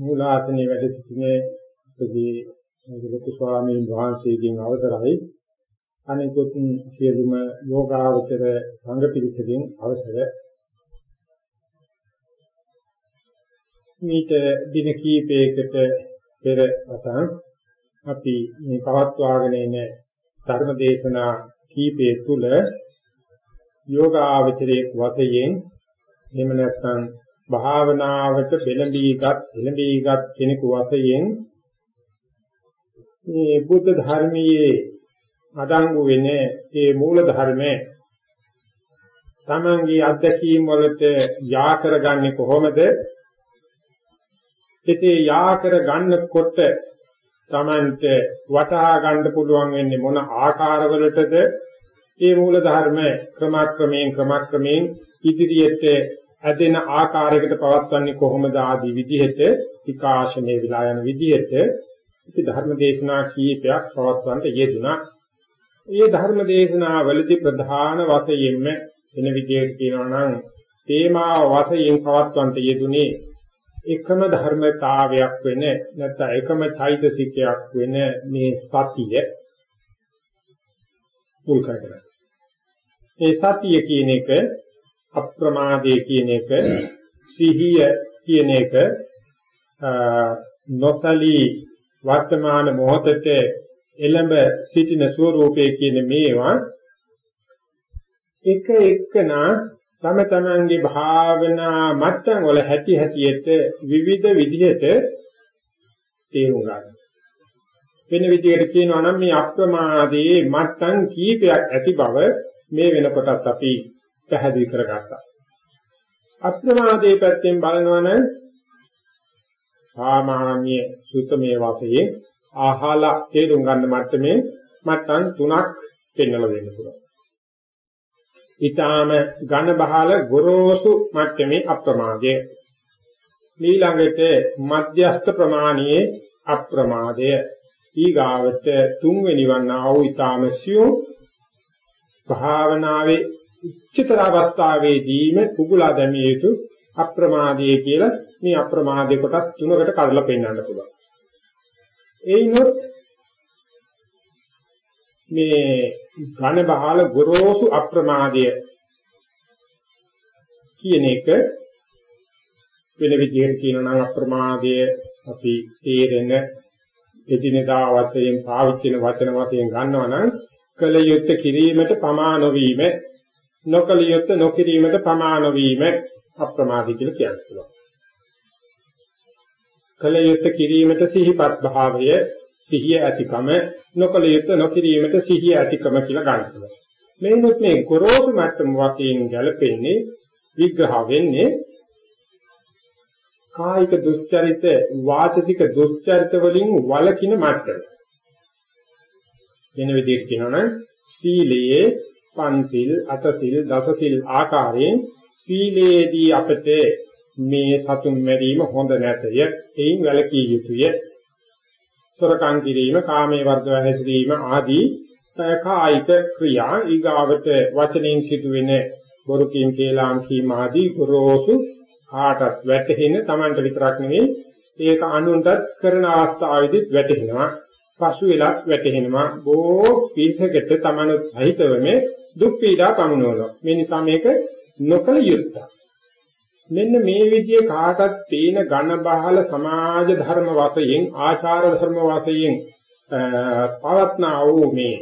මූලාසනේ වැඩ සිටිනේ ප්‍රදී ලොකු ස්වාමීන් වහන්සේගෙන් අවසරයි. අනිකුත් සියලුම යෝගාවචර සංඝ පිරිසකින් අවසර. මීට දින කීපයකට පෙර අතන් අපි මේ පවත්වාගෙන එන ධර්ම දේශනා කීපය තුල යෝගාවචරයේ වශයෙන් එහෙම නැත්නම් භාවනාවට බෙලඹීගත් එළඹීගත් කෙනෙකු වශයෙන් මේ බුද්ධ ධර්මයේ අඩංගු වෙන්නේ ඒ මූල ධර්මයේ තමන්ගේ අත්දැකීම් වලට යා කරගන්නේ කොහොමද? එතේ යා කරගන්නකොට තමන්ට වටහා ගන්න පුළුවන් වෙන්නේ මොන ආකාරවලටද මේ මූල ධර්ම ක්‍රමක්‍රමයෙන් ක්‍රමක්‍රමයෙන් ඉදිරියට ඇදෙන ආකාරයකට පවත්වන්නේ කොහොමද ආදී විදිහට විකාශනයේ විලා යන විදිහට ඉති ධර්ම දේශනා කීපයක් පවත්වන්නට යෙදුණා. මේ ධර්ම දේශනා වලදී ප්‍රධාන වශයෙන්ම වෙන විදිහට කියනවා නම් තේමාව වශයෙන් පවත්වන්නට යෙදුනේ එකම ධර්මතාවයක් වෙන නැත්නම් එකම චෛතසිකයක් වෙන මේ සතිය මුල් කරගෙන. ඒ සතිය කියන එක අප්‍රමාදයේ කියන එක සිහිය කියන එක නොසලී වර්තමාන මොහොතේ එළඹ සිටින ස්වરૂපයේ කියන මේවා එක එකනා තම තමන්ගේ භාවනා මට්ටම් වල හැටි හැටියට විවිධ විදිහට තේරුම් ගන්න. වෙන විදිහකට කියනවා නම් මේ අප්‍රමාදයේ මට්ටම් කීපයක් ඇති බව මේ වෙනකොටත් අපි පැහැදිලි කරගත්තා. අප්‍රමාදයේ පැත්තෙන් බලනවා නම් සාමාන්‍ය සුතමේ වාසයේ ආහලා තේරුම් ගන්න මට්ටමේ මට්ටම් තුනක් පෙන්වලා දෙන්න පුළුවන්. ඊටාම ඝන බහල ගොරෝසු මට්ටමේ අප්‍රමාදය. ඊළඟට මධ්‍යස්ථ ප්‍රමාණයේ අප්‍රමාදය. ඊගාවට තුන්වෙනි වන්නා වූ ඊටාම සියුම් භාවනාවේ උච්චතර අවස්ථාවේදීම කුකුලා දැමිය යුතු අප්‍රමාදයේ කියලා මේ අප්‍රමාදයේ කොටස් තුනකට කඩලා පෙන්වන්න පුළුවන්. ඒිනොත් මේ ඝන බහල ගොරෝසු අප්‍රමාදය කියන එක වෙන විදිහට කියනවා නම් අප්‍රමාදය අපි තේරෙන එදිනෙදා වශයෙන් පාවිච්චි කරන වචන වශයෙන් ගන්නවා නම් කල යුත්තේ කිරීමට පමා නොවීම නොකල යුත්තේ නොකිරීමට පමා නොවීම අප්‍රමාදී කියලා කියන්න පුළුවන්. කල යුත්තේ කිරීමට සිහිපත් භාවය සිහිය ඇතිකම නොකල යුත්තේ නොකිරීමට සිහිය ඇතිකම කියලා ගන්න පුළුවන්. මේනොත් මේ ගොරෝසු මට්ටම වශයෙන් ගැලපෙන්නේ විග්‍රහ වෙන්නේ කායික දුස්චරිත වාචික දුස්චරිත වලින් වළකින මට්ටම. වෙන විදිහට කියනවනම් සීලයේ පන්සිල් අටසිල් දසසිල් ආකාරයෙන් සීලේදී අපට මේ සතුන් මැරීම හොඳ නැතය. එයින් වැළකී යුතුය. සොරකම් කිරීම, කාමයේ වර්ධව හැසිරීම ආදී කායික ක්‍රියා ඊගාවට වචනෙන් සිදුවෙන බොරු කීම් කේලාම් කීම ආදී ගොරෝසු කාටත් වැටහෙන Tamanට විතරක් නෙවෙයි ඒක අනුන්ටත් කරන අවස්ථාවේදීත් වැටහෙනවා. පසු වෙලත් වැටහෙනවා. බොහෝ පිටකට Taman සහිතවම දුක් පීඩා පමුණවනවා මේ නිසා මේක නොකල යුත්තක් මෙන්න මේ විදිහේ කාටත් පේන ඝන බහල සමාජ ධර්ම වශයෙන් ආචාර ධර්ම වශයෙන් පවත්නා වූ මේ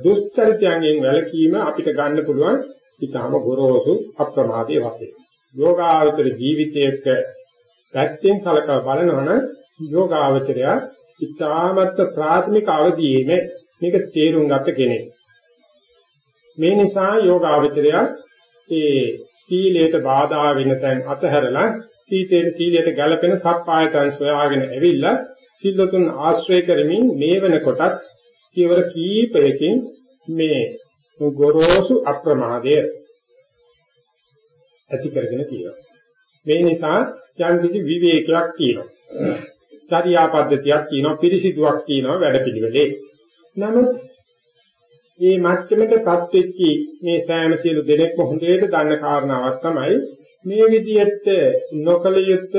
දුස්චරිතයන්ගෙන් වැළකීම අපිට ගන්න පුළුවන් ඊටම ගොරෝසු අප්‍රමාදයේ වශයෙන්. යෝගාවචර ජීවිතයක පැත්තෙන් සලකා බලනවනම් යෝගාවචරය ඊටමත් ප්‍රාථමික අවදීයේ මේක තේරුම් ගත කෙනෙක්. මේ නිසා යෝගාවචරය ඒ සීලයට බාධා වෙන තැන් අතහැරලා සීතේන සීලයට ගැළපෙන සප්පායතන් සොයාගෙන ඇවිල්ලා සිල්ලතුන් ආශ්‍රය කරමින් මේ වෙනකොටත් කියවර කීපයකින් මේ ගොරෝසු අප්‍රමාදය ඇති කරගෙන තියෙනවා. මේ නිසා යම් කිසි විවේකයක් තියෙනවා. චර්යා පද්ධතියක් තියෙනවා, පිරිසිදුවක් තියෙනවා වැඩපිළිවෙලේ. නමුත් මේ මට්ටමටපත් වෙච්චි මේ සෑම සියලු දෙනෙක්ම හොඳට දන්න කාරණාවක් තමයි මේ විදිහට නොකල යුත්ත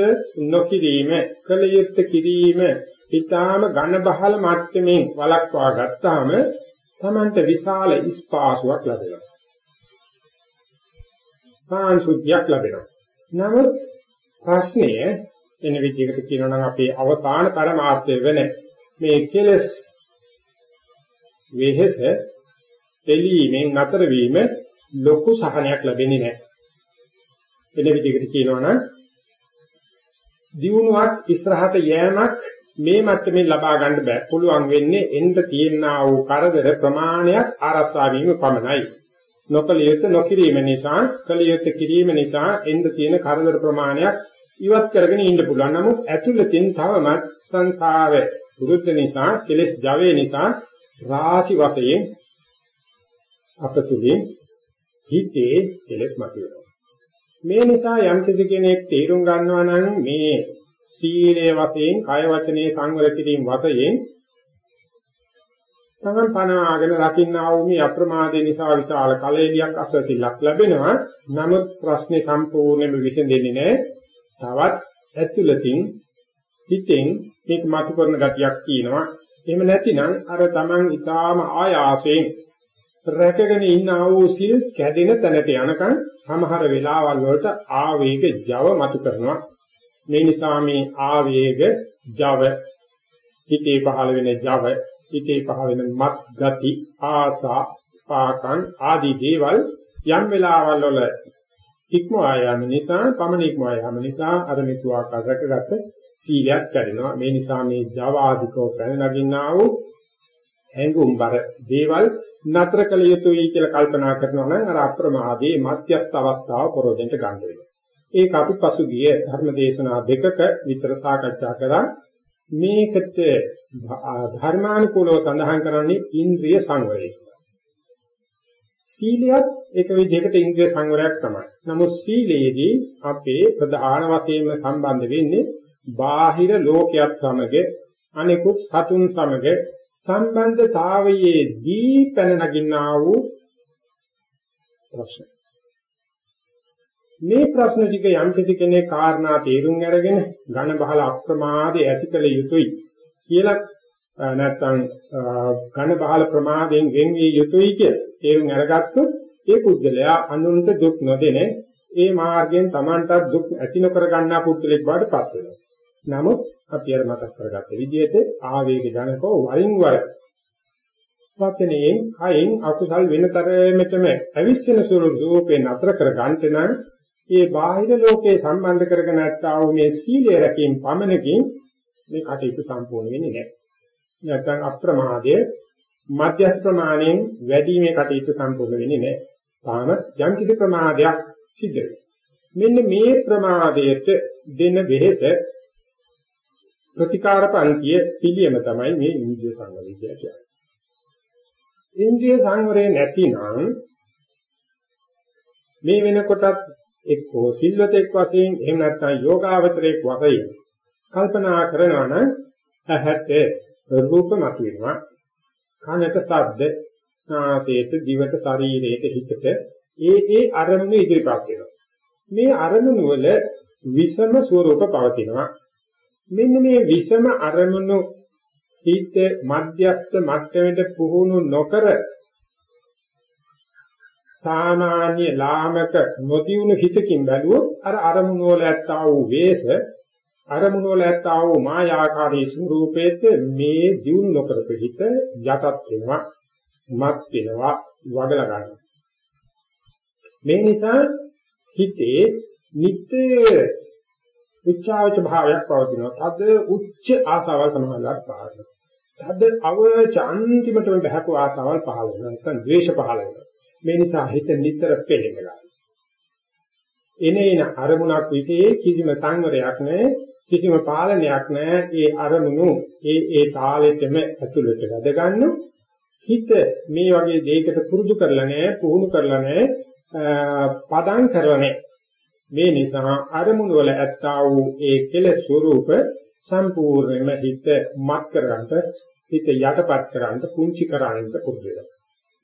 නොකිරීම, කල යුත්ත කිරීම ඊටාම ඝන බහල මට්ටමින් වලක්වා ගත්තාම Tamanට විශාල ස්පාසුවක් ලැබෙනවා. පාන්සුද්ධියක් ලැබෙනවා. නමුත් ප්‍රශ්නය එන විදිහකට කියනවා නම් අපේ අවසාන පරමාර්ථය වෙන මේ කෙලස් වෙහෙස එළීමෙන් නතර වීම ලොකු සහනයක් ලැබෙන්නේ නැහැ. වෙන විදිහකට කියනවා නම් දියුණුවක් ඉස්සරහට යෑමක් මේ මට්ටමින් ලබා ගන්න බෑ. පුළුවන් වෙන්නේ එන්න තියෙනා වූ කරදර ප්‍රමාණයක් ආරස්සා වීම පමණයි. නොකලියුත් නොකිරීම නිසා, කලියුත් කිරීම නිසා එන්න තියෙන කරදර ප්‍රමාණයක් ඉවත් කරගෙන ඉන්න පුළුවන්. නමුත් ඇතුළතින් තවමත් සංසාර වෘද්ධ නිසා, කෙලෙස් ජවයේ නිසා රාශි වශයෙන් අපතුලින් හිතේ කෙලෙස් මතුවෙනවා. මේ නිසා යම් කෙනෙක් තේරුම් ගන්නවා නම් මේ සීලයේ වශයෙන් කය වචනේ සංවර කිරීම වශයෙන් තමන් පනාගෙන රකින්නා වූ මේ අප්‍රමාදේ නිසා විශාල කලෙලියක් අසසිලක් ලැබෙනවා. නමුත් ප්‍රශ්නේ සම්පූර්ණයෙන්ම විසඳෙන්නේ නැහැ. තවත් ඇතුළතින් හිතෙන් මේක මතු කරන ගතියක් තියෙනවා. එහෙම නැතිනම් අර තමන් ඊටාම ආයාසයෙන් රැකගෙන ඉන්න ආ වූ සිල් කැඩෙන තැනට යනකම් සමහර වෙලාවල් වලට ආවේග ජව මතු කරනවා. මේ නිසා මේ ආවේග ජව හිතේ පහළ වෙන ජව හිතේ පහළ වෙන මත් ගති ආසා පාකන් ආදී දේවල් යම් වෙලාවල් වල ඉක්මවා යාම නිසා පමණ ඉක්මවා යාම නිසා අර මෙතුආ කරකගත සීලයක් කැඩෙනවා. මේ නිසා මේ ජව ආධිකව පැන නගින්නා වූ හැඟුම්බර දේවල් නතර කළ යුතුයි කියලා කල්පනා කරනවා නම් අර අප්‍රමාදයේ මධ්‍යස්ථ අවස්ථාව පොරොදෙන්ට ගන්න වෙනවා. ඒක අපි පසුගිය ධර්ම දේශනා දෙකක විතර සාකච්ඡා කරා. මේකට ධර්මානුකූලව සඳහන් කරන්නේ ඉන්ද්‍රිය සංවරය. සීලයත් එක විදිහකට ඉන්ද්‍රිය සංවරයක් තමයි. නමුත් සීලයේදී අපේ ප්‍රධාන වශයෙන්ම සම්බන්ධ වෙන්නේ බාහිර ලෝකයක් සමග අනෙකුත් සතුන් සමග සම්බන්ධතාවයේදී පැන නගින්නා වූ ප්‍රශ්න. මේ ප්‍රශ්න ටික යම් කිසි කෙනෙක් කාරණා තේරුම් අරගෙන ඝන බහල අප්‍රමාදයේ ඇති කළ යුතුයි කියලා නැත්නම් ඝන බහල ප්‍රමාදයෙන් වෙන්විය යුතුයි කියලා තේරුම් අරගත්තොත් ඒ පුද්ගලයා අනුන්ට දුක් නොදෙන ඒ මාර්ගයෙන් Tamanටත් දුක් ඇති නොකර ගන්නා පුද්ගලෙක් බවට පත් වෙනවා. නමුත් අපි අර මතක් කරගත්ත විදිහට ආවේග ජනකව වරින් වර වචනයෙන් කයින් අකුසල් වෙනතරමෙතම අවිස්සන ස්වරූපේ නතර කර ගන්නට නම් ඒ බාහිර ලෝකේ සම්බන්ධ කරගෙන නැත්තා වූ මේ සීලය රැකීම පමණකින් මේ කටයුතු සම්පූර්ණ වෙන්නේ නැහැ. නැත්නම් අප්‍රමාදයේ මධ්‍යස්ථ ප්‍රමාණයෙන් වැඩි මේ කටයුතු සම්පූර්ණ වෙන්නේ නැහැ. තාම යම් කිසි ප්‍රමාදයක් සිද්ධ වෙනවා. මෙන්න මේ ප්‍රමාදයට දෙන බෙහෙත ප්‍රතිකාර පන්තිය පිළියම තමයි මේ ඉන්ද්‍රිය සංවරය කියලා කියන්නේ. ඉන්ද්‍රිය සංවරය නැතිනම් මේ වෙනකොටත් එක්කෝ සිල්වතෙක් වශයෙන් එහෙම නැත්නම් යෝගාවචරයක් වශයෙන් කල්පනා කරනවා නම් ඇහැට රූප මතුවෙනවා. කනට ශබ්ද, නාසයට, දිවට, ශරීරයට, හිතට ඒ ඒ අරමුණු ඉදිරිපත් වෙනවා. මේ අරමුණු වල විෂම ස්වરૂප පවතිනවා. මෙන්න මේ විෂම අරමුණු හිත මධ්‍යස්ථ මට්ටමට පුහුණු නොකර සාමාන්‍ය ලාමක නොතියුණු හිතකින් බැලුවොත් අර අරමුණු වල ඇත්තා වූ වේශ අරමුණු වල ඇත්තා වූ මායාකාරී ස්වરૂපේත් මේ දියුණු නොකරපු හිත යටත් වෙනවා මත් වෙනවා වඩලා ගන්නවා. මේ නිසා හිතේ නිත්‍ය උච්චාවච භාවයක් පවතිනවා තද උච්ච ආසාවල් සමානලාට පහළ වෙනවා තද අවච අන්තිමටම බහකෝ ආසාවල් පහළ වෙනවා නැත්නම් ද්වේෂ පහළ වෙනවා මේ නිසා හිත නිතර පෙළෙනවා. එනේන අරමුණක් විශේෂ කිසිම සංවරයක් නැහැ, කිසිම පාලනයක් නැහැ. ඒ අරමුණු ඒ ඒ තාලෙටම ඇතුළට වැඩ ගන්න. හිත මේ වගේ දෙයකට පුරුදු කරලා නැහැ, පුහුණු කරලා නැහැ, පදම් කරලා නැහැ. මේ නිසා අරමුණු වල ඇත්තා වූ ඒ කෙලෙස් ස්වરૂප සම්පූර්ණයෙන්ම හිත මත් කරගන්නට හිත යටපත් කරන්න පුංචි කරන්න පුරුදු වෙනවා.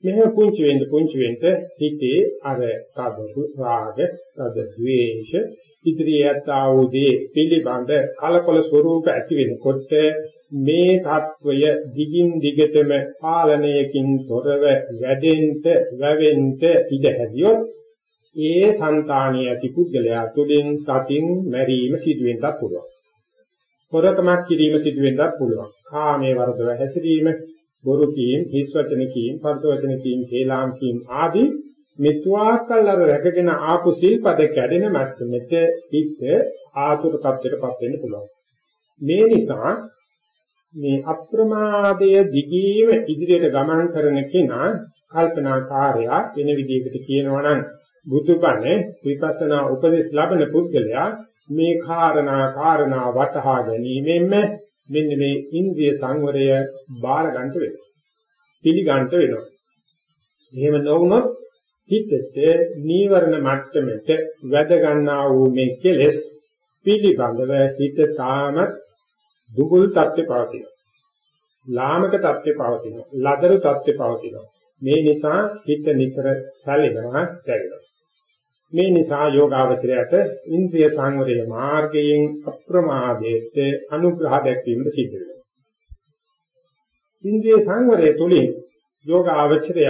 මෙහෙම පුංචි වෙන්න පුංචි වෙන්න හිතේ අර සාදු රාග, සාද ද්වේෂ, ඉදිරියට ආවෝදී පිළිබඳ කලකොල ස්වરૂප ඇති වෙනකොට මේ தত্ত্বය දිගින් දිගටම පාලනයකින් තොරව වැඩෙන්න, වැවෙන්න ඉඩ හැදියොත් ඒ సంతානිය ඇති පුද්ගලයා තුළින් සතින් මැරීම සිදුවෙන්නත් පුළුවන්. හොරකමක් කිරීම සිදුවෙන්නත් පුළුවන්. කාමයේ වරදව හැසිරීම බොරු කීම්, හිස් වචන කීම්, පරත වචන කීම්, හේලාම් කීම් ආදී මෙතුආකල් අර රැකගෙන ආපු සිල්පද කැඩෙන මැත්තෙට හිත ආතුර තත්ත්වයටපත් වෙන්න පුළුවන්. මේ නිසා මේ අප්‍රමාදය දිගීම ඉදිරියට ගමන් කරන කෙනා කල්පනාකාරයා වෙන විදිහකට කියනවා නම් බුදුබණ විපස්සනා උපදේශ ලබන පුද්ගලයා මේ කාරණා කාරණා වටහා ගැනීමෙන්ම මෙන්න මේ ඉන්ද්‍රිය සංවරය බාර ගන්නට වෙනවා. පිළිගන්නට වෙනවා. එහෙම නොවුනොත් හිතට නීවරණ මට්ටමට වැද ගන්නා වූ මේ කෙලෙස් පිළිබඳව හිත තාම දුගුල් තත්ත්වේ පවතිනවා. ලාමක තත්ත්වේ පවතිනවා. ලදරු තත්ත්වේ පවතිනවා. මේ නිසා හිත නිතර සැලෙනවා, දැවෙනවා. මේ නිසා යෝගාවචරයට ඉන්ද්‍රිය සංවරයේ මාර්ගයෙන් අප්‍රමාදයට අනුග්‍රහ දැක්වීමට සිද්ධ වෙනවා. ඉන්ද්‍රිය සංවරය තුළින් යෝගාවචරය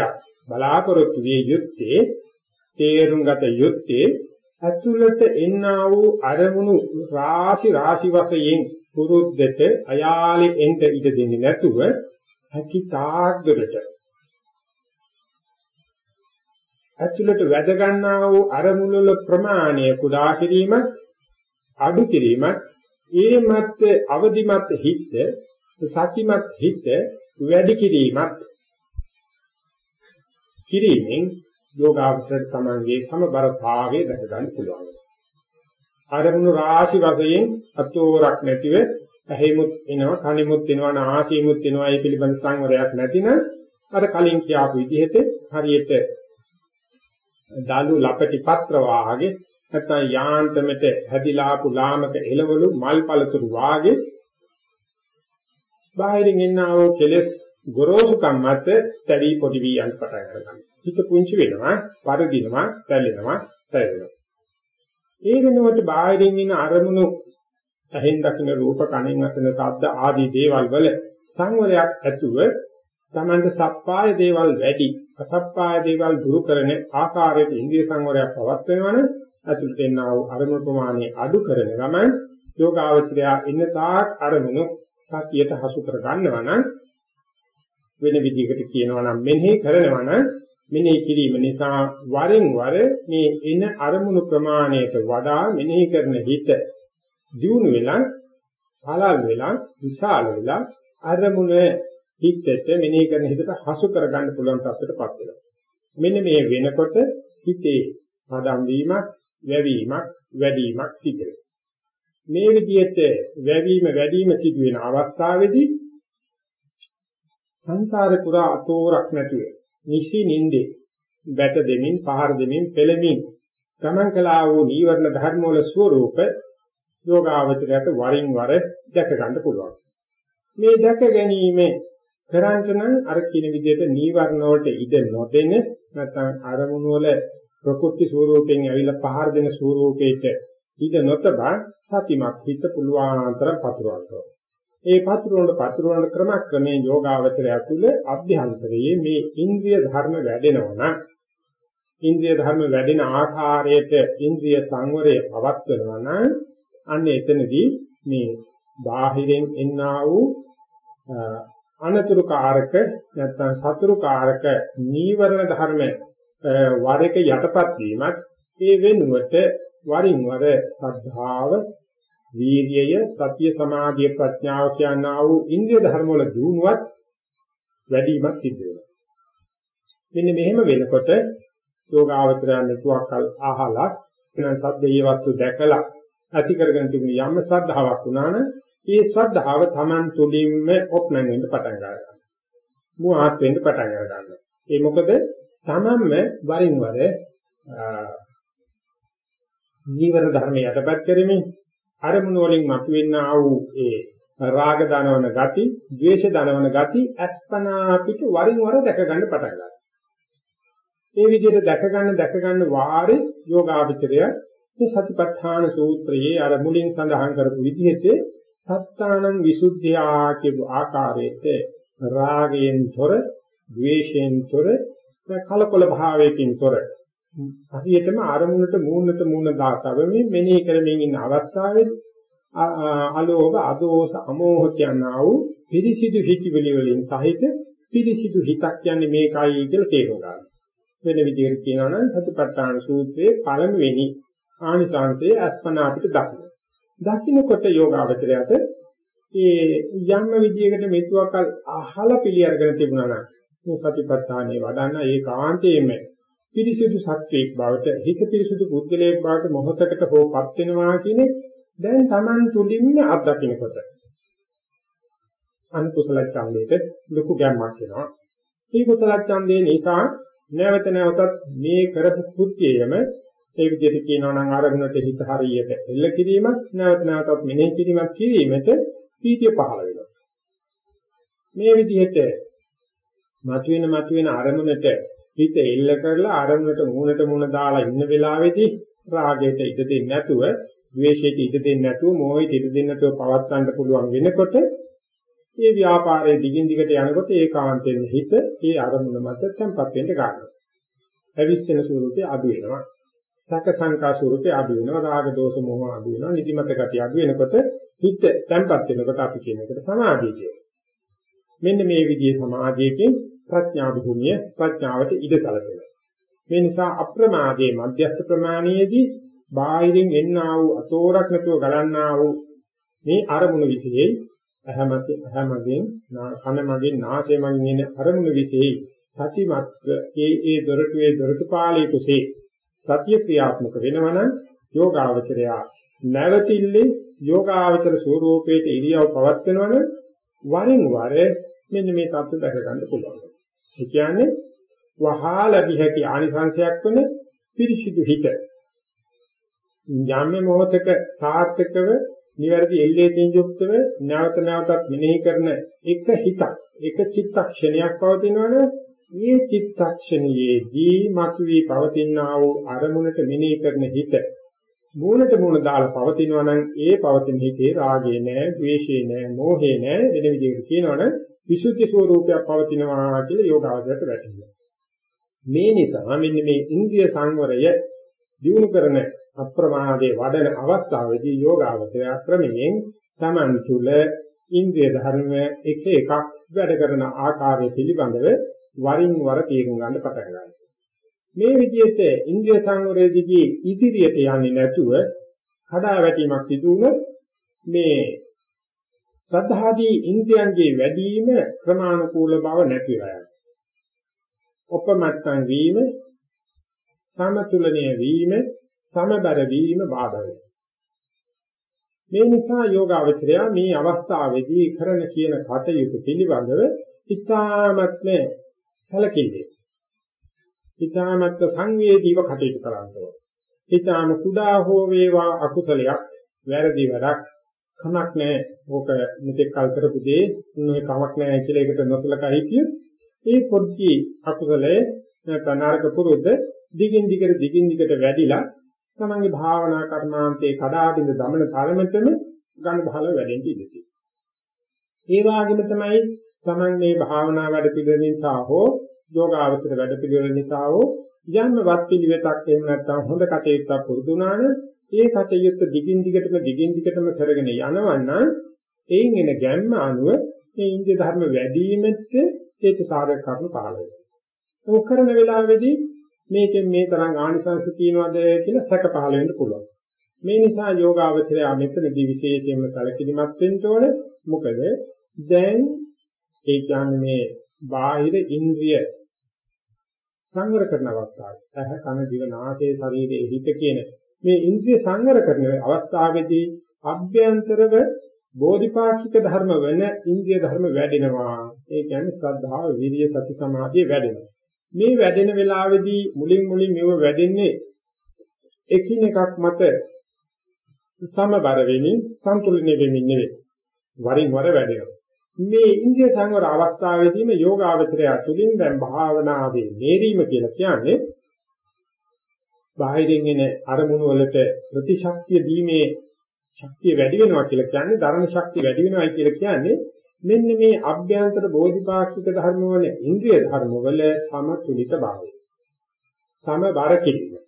බලාපොරොත්තු විය යුත්තේ තේරුම් ගත යුත්තේ ඇතුළත එන්නා වූ අරමුණු රාශි රාශි වශයෙන් පුරුද්දට අයාලේ එන්ට ඉඩ දෙන්නේ නැතුව හැකි තාක් දුරට ඇතුළට වැද ගන්නා වූ අරමුණු වල ප්‍රමාණය කුඩා කිරීමත් අඩු කිරීමත් ඒ මත් අවදිමත් හිත සතිමත් හිත වැඩි කිරීමත් කිරීමෙන් යෝගාවචර තමන්ගේ සමබර භාවයේ දැක ගන්න පුළුවන්. අරමුණු රාශි වශයෙන් අතෝරක් නැතිව ඇහිමුත් එනවා කනිමුත් එනවා නාසීමුත් එනවා ඒ පිළිබඳ සංවරයක් නැතිනම් අර කලින් කියාපු විදිහට හරියට දලු ලපටි පත්‍ර වාගේ නැත්නම් යාන්තමට හැදිලා පුලාමක එළවලු මල් පළතුරු වාගේ බාහිරින් එන්නා වූ කෙලස් ගොරෝසුකම් මත තැවි පොඩි වී යන පටන් ගන්නවා. හිත පුංචි වෙනවා, පරදිනවා, පැලෙනවා, පැලෙනවා. ඒ වෙනුවට බාහිරින් එන අරමුණු ඇහෙන් දකින්න රූප කණෙන් අසන ශබ්ද ආදී දේවල් වල සංවරයක් ඇතුව තමන්ට සප්පාය දේවල් වැඩි අසප්පාය දේවල් දුරු කරන ආකාරයට ඉන්ද්‍රිය සංවරයක් පවත්වනවන අතුලට එන්නා වූ අරමුණු ප්‍රමාණය අඩු කරන ගමන් යෝගාවචරය ඉන්න තාක් අරමුණු සතියට හසු කර ගන්නවා නම් වෙන විදිහකට කියනවා නම් මෙනෙහි කරනවා නම් මෙනෙහි කිරීම නිසා වරින් වර මේ එන අරමුණු ප්‍රමාණයට වඩා මෙනෙහි කරන හිත දියුණු වෙලා පළල් වෙලා විශාල වෙලා අරමුණ හිතට මෙනෙහි කරන හිතට හසු කරගන්න පුළුවන් තත්ත්වයටපත් වෙනවා. මෙන්න මේ වෙනකොට හිතේ පදම් වීමක්, වැවීමක්, වැඩිවීමක් සිදු වෙනවා. මේ විදිහට වැවීම වැඩිවීම සිදු වෙන අවස්ථාවේදී සංසාරේ පුරා අතෝරක් නැතුව නිසි නින්දේ බැට දෙමින් පහර දෙමින් පෙළමින් ගමන් කළා වූ නීවරණ ධර්ම වල ස්වરૂප යෝගාවචරයට වරින් වර දැක ගන්න පුළුවන්. මේ දැක ගැනීම කරන්ට නම් අර කියන විදිහට නීවරණ වලට ඉඩ නොදෙන නැත්නම් අරමුණු වල ප්‍රකෘති ස්වરૂපයෙන් ඇවිල්ලා පහර දෙන ස්වરૂපයක ඉඩ නොතබා සතිමත් හිත පුළුවන්තර පතුරවනවා. ඒ පතුරවන පතුරවන ක්‍රමක්‍රමයෙන් යෝගාවචරය තුළ අභ්‍යන්තරයේ මේ ඉන්ද්‍රිය ධර්ම වැඩෙනවා නම් ඉන්ද්‍රිය ධර්ම වැඩෙන ආකාරයට ඉන්ද්‍රිය සංවරය පවත්වනවා නම් අන්න එතනදී මේ බාහිරෙන් එන්නා වූ අනතුරු කාරක නැත්නම් සතුරු කාරක නීවරණ ධර්ම වර එක යටපත් වීමත් ඒ වෙනුවට වරින් වර ශ්‍රද්ධාව වීර්යය සතිය සමාධිය ප්‍රඥාව කියනා වූ ඉන්ද්‍රිය ධර්ම වල දියුණුවත් වැඩිමත් සිද්ධ වෙනවා. මෙන්න මෙහෙම වෙනකොට යෝගාවචරයන් තුවක්කල් අහලා එනම් සද්දේ වස්තු දැකලා ඇති කරගෙන තිබුණ යම් ශ්‍රද්ධාවක් වුණා නම් ඒ ශ්‍රද්ධාව Taman තුලින්ම ඔප්නන් වෙන්න පටන් ගන්නවා. මුවාත් වෙන්න පටන් ගන්නවා. ඒ මොකද Tamanම වරින් වර නීවර ධර්මය යටපත් කරමින් අරමුණු වලින් මතුවෙනා වූ ඒ රාග දනවන ගති, ද්වේෂ දනවන ගති අස්පනා පිට වරින් වර දැක ගන්න පටන් ගන්නවා. මේ විදිහට දැක ගන්න දැක ගන්න වාරේ යෝගාචරය මේ සතිපට්ඨාන සූත්‍රයේ අර මුලින් සඳහන් කරපු විදිහට සත්තානං විසුද්ධියා කියපු ආකාරයට රාගයෙන් තොර, ද්වේෂයෙන් තොර, කලකොල භාවයෙන් තොර හරියටම අරමුණට මූණට මූණ දාතවෙමින් මෙනෙහි කරමින් ඉන්න අවස්ථාවේ අලෝභ අදෝස අමෝහ කියනා වූ පිරිසිදු හිතිවිලි වලින් සහිත පිරිසිදු හිතක් කියන්නේ මේකයි කියලා තේරුම් ගන්න. වෙන විදිහට කියනවා නම් සතිපට්ඨාන සූත්‍රයේ පළමුවෙනි ආනිසංසයේ අස්පනා අපිට දක්වනවා. දකින්නකොට යෝගාවචරයට ඒ යම් විදියකට මෙතුවකල් අහලා පිළි අරගෙන තිබුණා නම් මේ සතිපට්ඨානේ වඩන්න ඒ කාන්තේම පිරිසිදු සත්වයක් බවට හිත පිරිසිදු පුද්ගලයෙක් බවට මොහොතකට හෝපත් වෙනවා කියන්නේ දැන් Taman තුලින්ම අත්දකින්නකොට අනුකුසල ඡන්දයට ලොකු ගැම්මක් වෙනවා. මේ කුසල ඡන්දේ නිසා නැවත නැවතත් මේ කරපු කෘත්‍යයම ඒ විදිහට කියනවා නම් ආරමුණට හිත හරියට එල්ල කිරීමත් නැවත නැවතත් මෙනෙහි කිරීමත් කිරීමට පීතිය පහළ වෙනවා. මේ විදිහට මතුවෙන මතුවෙන ආරමුණට හිත එල්ල කරලා ආරමුණට මූණට මූණ දාලා ඉන්න වෙලාවේදී රාගයට ඉඩ දෙන්නේ නැතුව, ද්වේෂයට ඉඩ දෙන්නේ නැතුව, මෝහයට ඉඩ දෙන්නේ නැතුව පවත් ගන්න පුළුවන් වෙනකොට මේ ව්‍යාපාරයේ දිගින් දිගට යනකොට ඒකාන්තයෙන් හිත ඒ අරමුණ මත තැම්පත් වෙන්න ගන්නවා. අවිස්තන ස්වරූපේ අඩු වෙනවා. සැක සංකා ස්වරූපේ අඩු වෙනවා රාග දෝෂ මොහ අඩු වෙනවා නිදිමත ගතිය අඩු වෙනකොට හිත තැම්පත් වෙනකොට අපි කියන එකට සමාධිය කියනවා. මෙන්න මේ විදිහේ සමාධියකින් ප්‍රඥා භූමිය ප්‍රඥාවට ඉඩ සැලසෙනවා. මේ නිසා අප්‍රමාදයේ මධ්‍යස්ථ ප්‍රමාණයේදී බාහිරින් එන්නා වූ අතෝරක් නැතුව ගලන්නා වූ මේ අරමුණු විශේෂයි. අහමසේ අහමගෙන් කන මගෙන් නාසය මගෙන් එන අරමුණු විශේෂයි. සතිමත්ක ඒ ඒ දොරටුවේ දොරටුපාලී කුසේ සතිය ක්‍රියාත්මක වෙනවනම් යෝගාවචරය නැවතිල්ලේ යෝගාවචර ස්වરૂපයේ ඉරියව් පවත්වනවනම් වරින් වර මෙන්න මේ தත්ත්ව දැක ගන්න පුළුවන්. ඒ කියන්නේ වහා ලැබිය හැකි ආනිසංශයක් වන පිරිසිදු හිත. යම් මොහතක සාර්ථකව නිවැරදි එල්ලේකින් යුක්තව නැවත නැවතත් මෙනෙහි කරන එක හිතක් එක චිත්තක්ෂණයක් පවතිනවනේ මේ චිත්තක්ෂණයේදී මතුවී පවතිනා වූ අරමුණට මෙනෙහි කරන හිත මූලට මූල දාලා පවතිනවා නම් ඒ පවතින හිතේ රාගේ නෑ, ද්වේෂේ නෑ, මෝහේ නෑ වෙන විදිහකට කියනවනම් විසුද්ධි ස්වરૂපයක් පවතිනවා කියලා යෝගාවදයට වැටෙනවා. මේ නිසා මෙන්න මේ ඉන්ද්‍රිය සංවරය දිනු කරන අප්‍රමාදයේ වඩන අවස්ථාවේදී යෝගාවචරය ක්‍රමයෙන් Taman තුල ඉන්ද්‍රිය ධර්ම එක එකක් වැඩ කරන ආකාරය පිළිබඳව වරින් වර තේරුම් ගන්න පටන් ගන්නවා. මේ විදිහට ඉන්ද්‍රිය සංවරයේදී ඉදිරියට යන්නේ නැතුව කඩා වැටීමක් සිදු වුණොත් මේ ශ්‍රද්ධාදී ඉන්ද්‍රියන්ගේ වැඩිම ක්‍රමානුකූල බව නැති වෙලා යනවා. ඔපමත්තන් වීම සමතුලනීය වීම සමබර වීම බාධා වෙනවා. මේ නිසා යෝගාවචරය මේ අවස්ථාවේදී කරන කියන කටයුතු පිළිබඳව ඉතාමත්ම සැලකිලි. ඊටාමත් සංවේදීව කටයුතු කරන්න ඕනේ. ඊටාම කුඩා හෝ වේවා අකුසලයක් වැරදි වැඩක් කමක් නැහැ. ඕක මෙතෙක් කල් කරපු දේ නොවේ කමක් නැහැ කියලා ඒකට නොසලකා හිටියොත් ඒ පොඩි අකුසලයේ නැත්නම් පුරුද්ද දිගින් දිගට දිගින් දිගට වැඩිලා තමන්ගේ භාවනා කර්මාන්තේ කඩාවිඳ දමන තරමටම ඝන බහල වැඩෙන්න ඉඩ ඒ වගේම තමයි තමන් මේ භාවනා වැඩ පිළිවෙල නිසා හෝ යෝගාවචර වැඩ පිළිවෙල නිසා හෝ යම්වත් පිළිවෙතක් එහෙම නැත්නම් හොඳ කටයුත්තක් පුරුදු වුණාන ඒ කටයුත්ත දිගින් දිගටම දිගින් දිගටම කරගෙන යනවනම් එයින් එන ගැම්ම අනුව මේ ඉන්දිය ධර්ම වැඩිවීමත් ඒක සාධක කරුණු පහළ වෙනවා. ඒක කරන වෙලාවේදී මේකෙන් මේ තරම් ආනිසංශ තියනවාද කියලා සැක පහළ වෙන්න පුළුවන්. මේ නිසා යෝගාවචරය මෙතනදී විශේෂයෙන්ම සැලකිලිමත් වෙන්න ඕනේ. මොකද දැන් ඒ කියන්නේ මේ බාහිර ඉන්ද්‍රිය සංවර කරන අවස්ථාවේ ඇහ කන දිව නාසය ශරීරයේ හිත කියන මේ ඉන්ද්‍රිය සංවර කරන අවස්ථාවේදී අභ්‍යන්තරව බෝධිපාක්ෂික ධර්ම වෙන ඉන්ද්‍රිය ධර්ම වැඩෙනවා. ඒ කියන්නේ ශ්‍රද්ධාව, විරිය, සති, සමාධිය වැඩෙනවා. මේ වැඩෙන වෙලාවේදී මුලින් මුලින් මේව වැඩෙන්නේ එකිනෙකක් මත සමබර වෙමින් සන්තුලනය වෙමින් නෙවෙයි. වරින් වර වැඩෙනවා. මේ ඉන්ද්‍රිය සංවර අවස්ථාවේදීම යෝගාවචරය තුළින් දැන් භාවනාවේ මේරීම කියලා කියන්නේ බාහිරින් එන අරමුණු වලට ප්‍රතිශක්තිය දීමේ ශක්තිය වැඩි වෙනවා කියලා කියන්නේ ධර්ම ශක්තිය වැඩි වෙනවායි කියලා කියන්නේ මෙන්න මේ අභ්‍යන්තර බෝධිපාක්ෂික ධර්ම වල ඉන්ද්‍රිය ධර්ම වල සමතුලිත භාවය. සමබර කිරීම.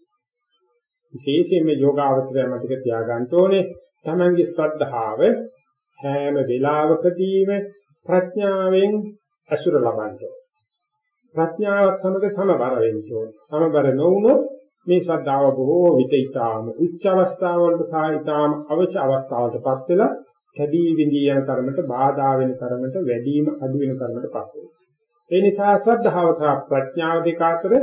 විශේෂයෙන්ම යෝගාවචරය මතක තියාගන්න ඕනේ තමන්ගේ ශ්‍රද්ධාව හැම වෙලාවකදීම ප්‍රඥාවෙන් අසුර ලබන්න ප්‍රඥාවත් සමග සමබර වෙන්න ඕනේ සමබර නොවුනොත් මේ ශ්‍රද්ධාව බොහෝ විට ඊටාම උච්ච අවස්ථාවලට සහ ඊටාම අවච අවස්ථාවලටපත් වෙලා කැදී විඳී යන තරමට බාධා වෙන තරමට වැඩිම අඩු වෙන තරමටපත් වෙනවා. ඒ නිසා ශ්‍රද්ධාව සහ ප්‍රඥාව දෙක අතර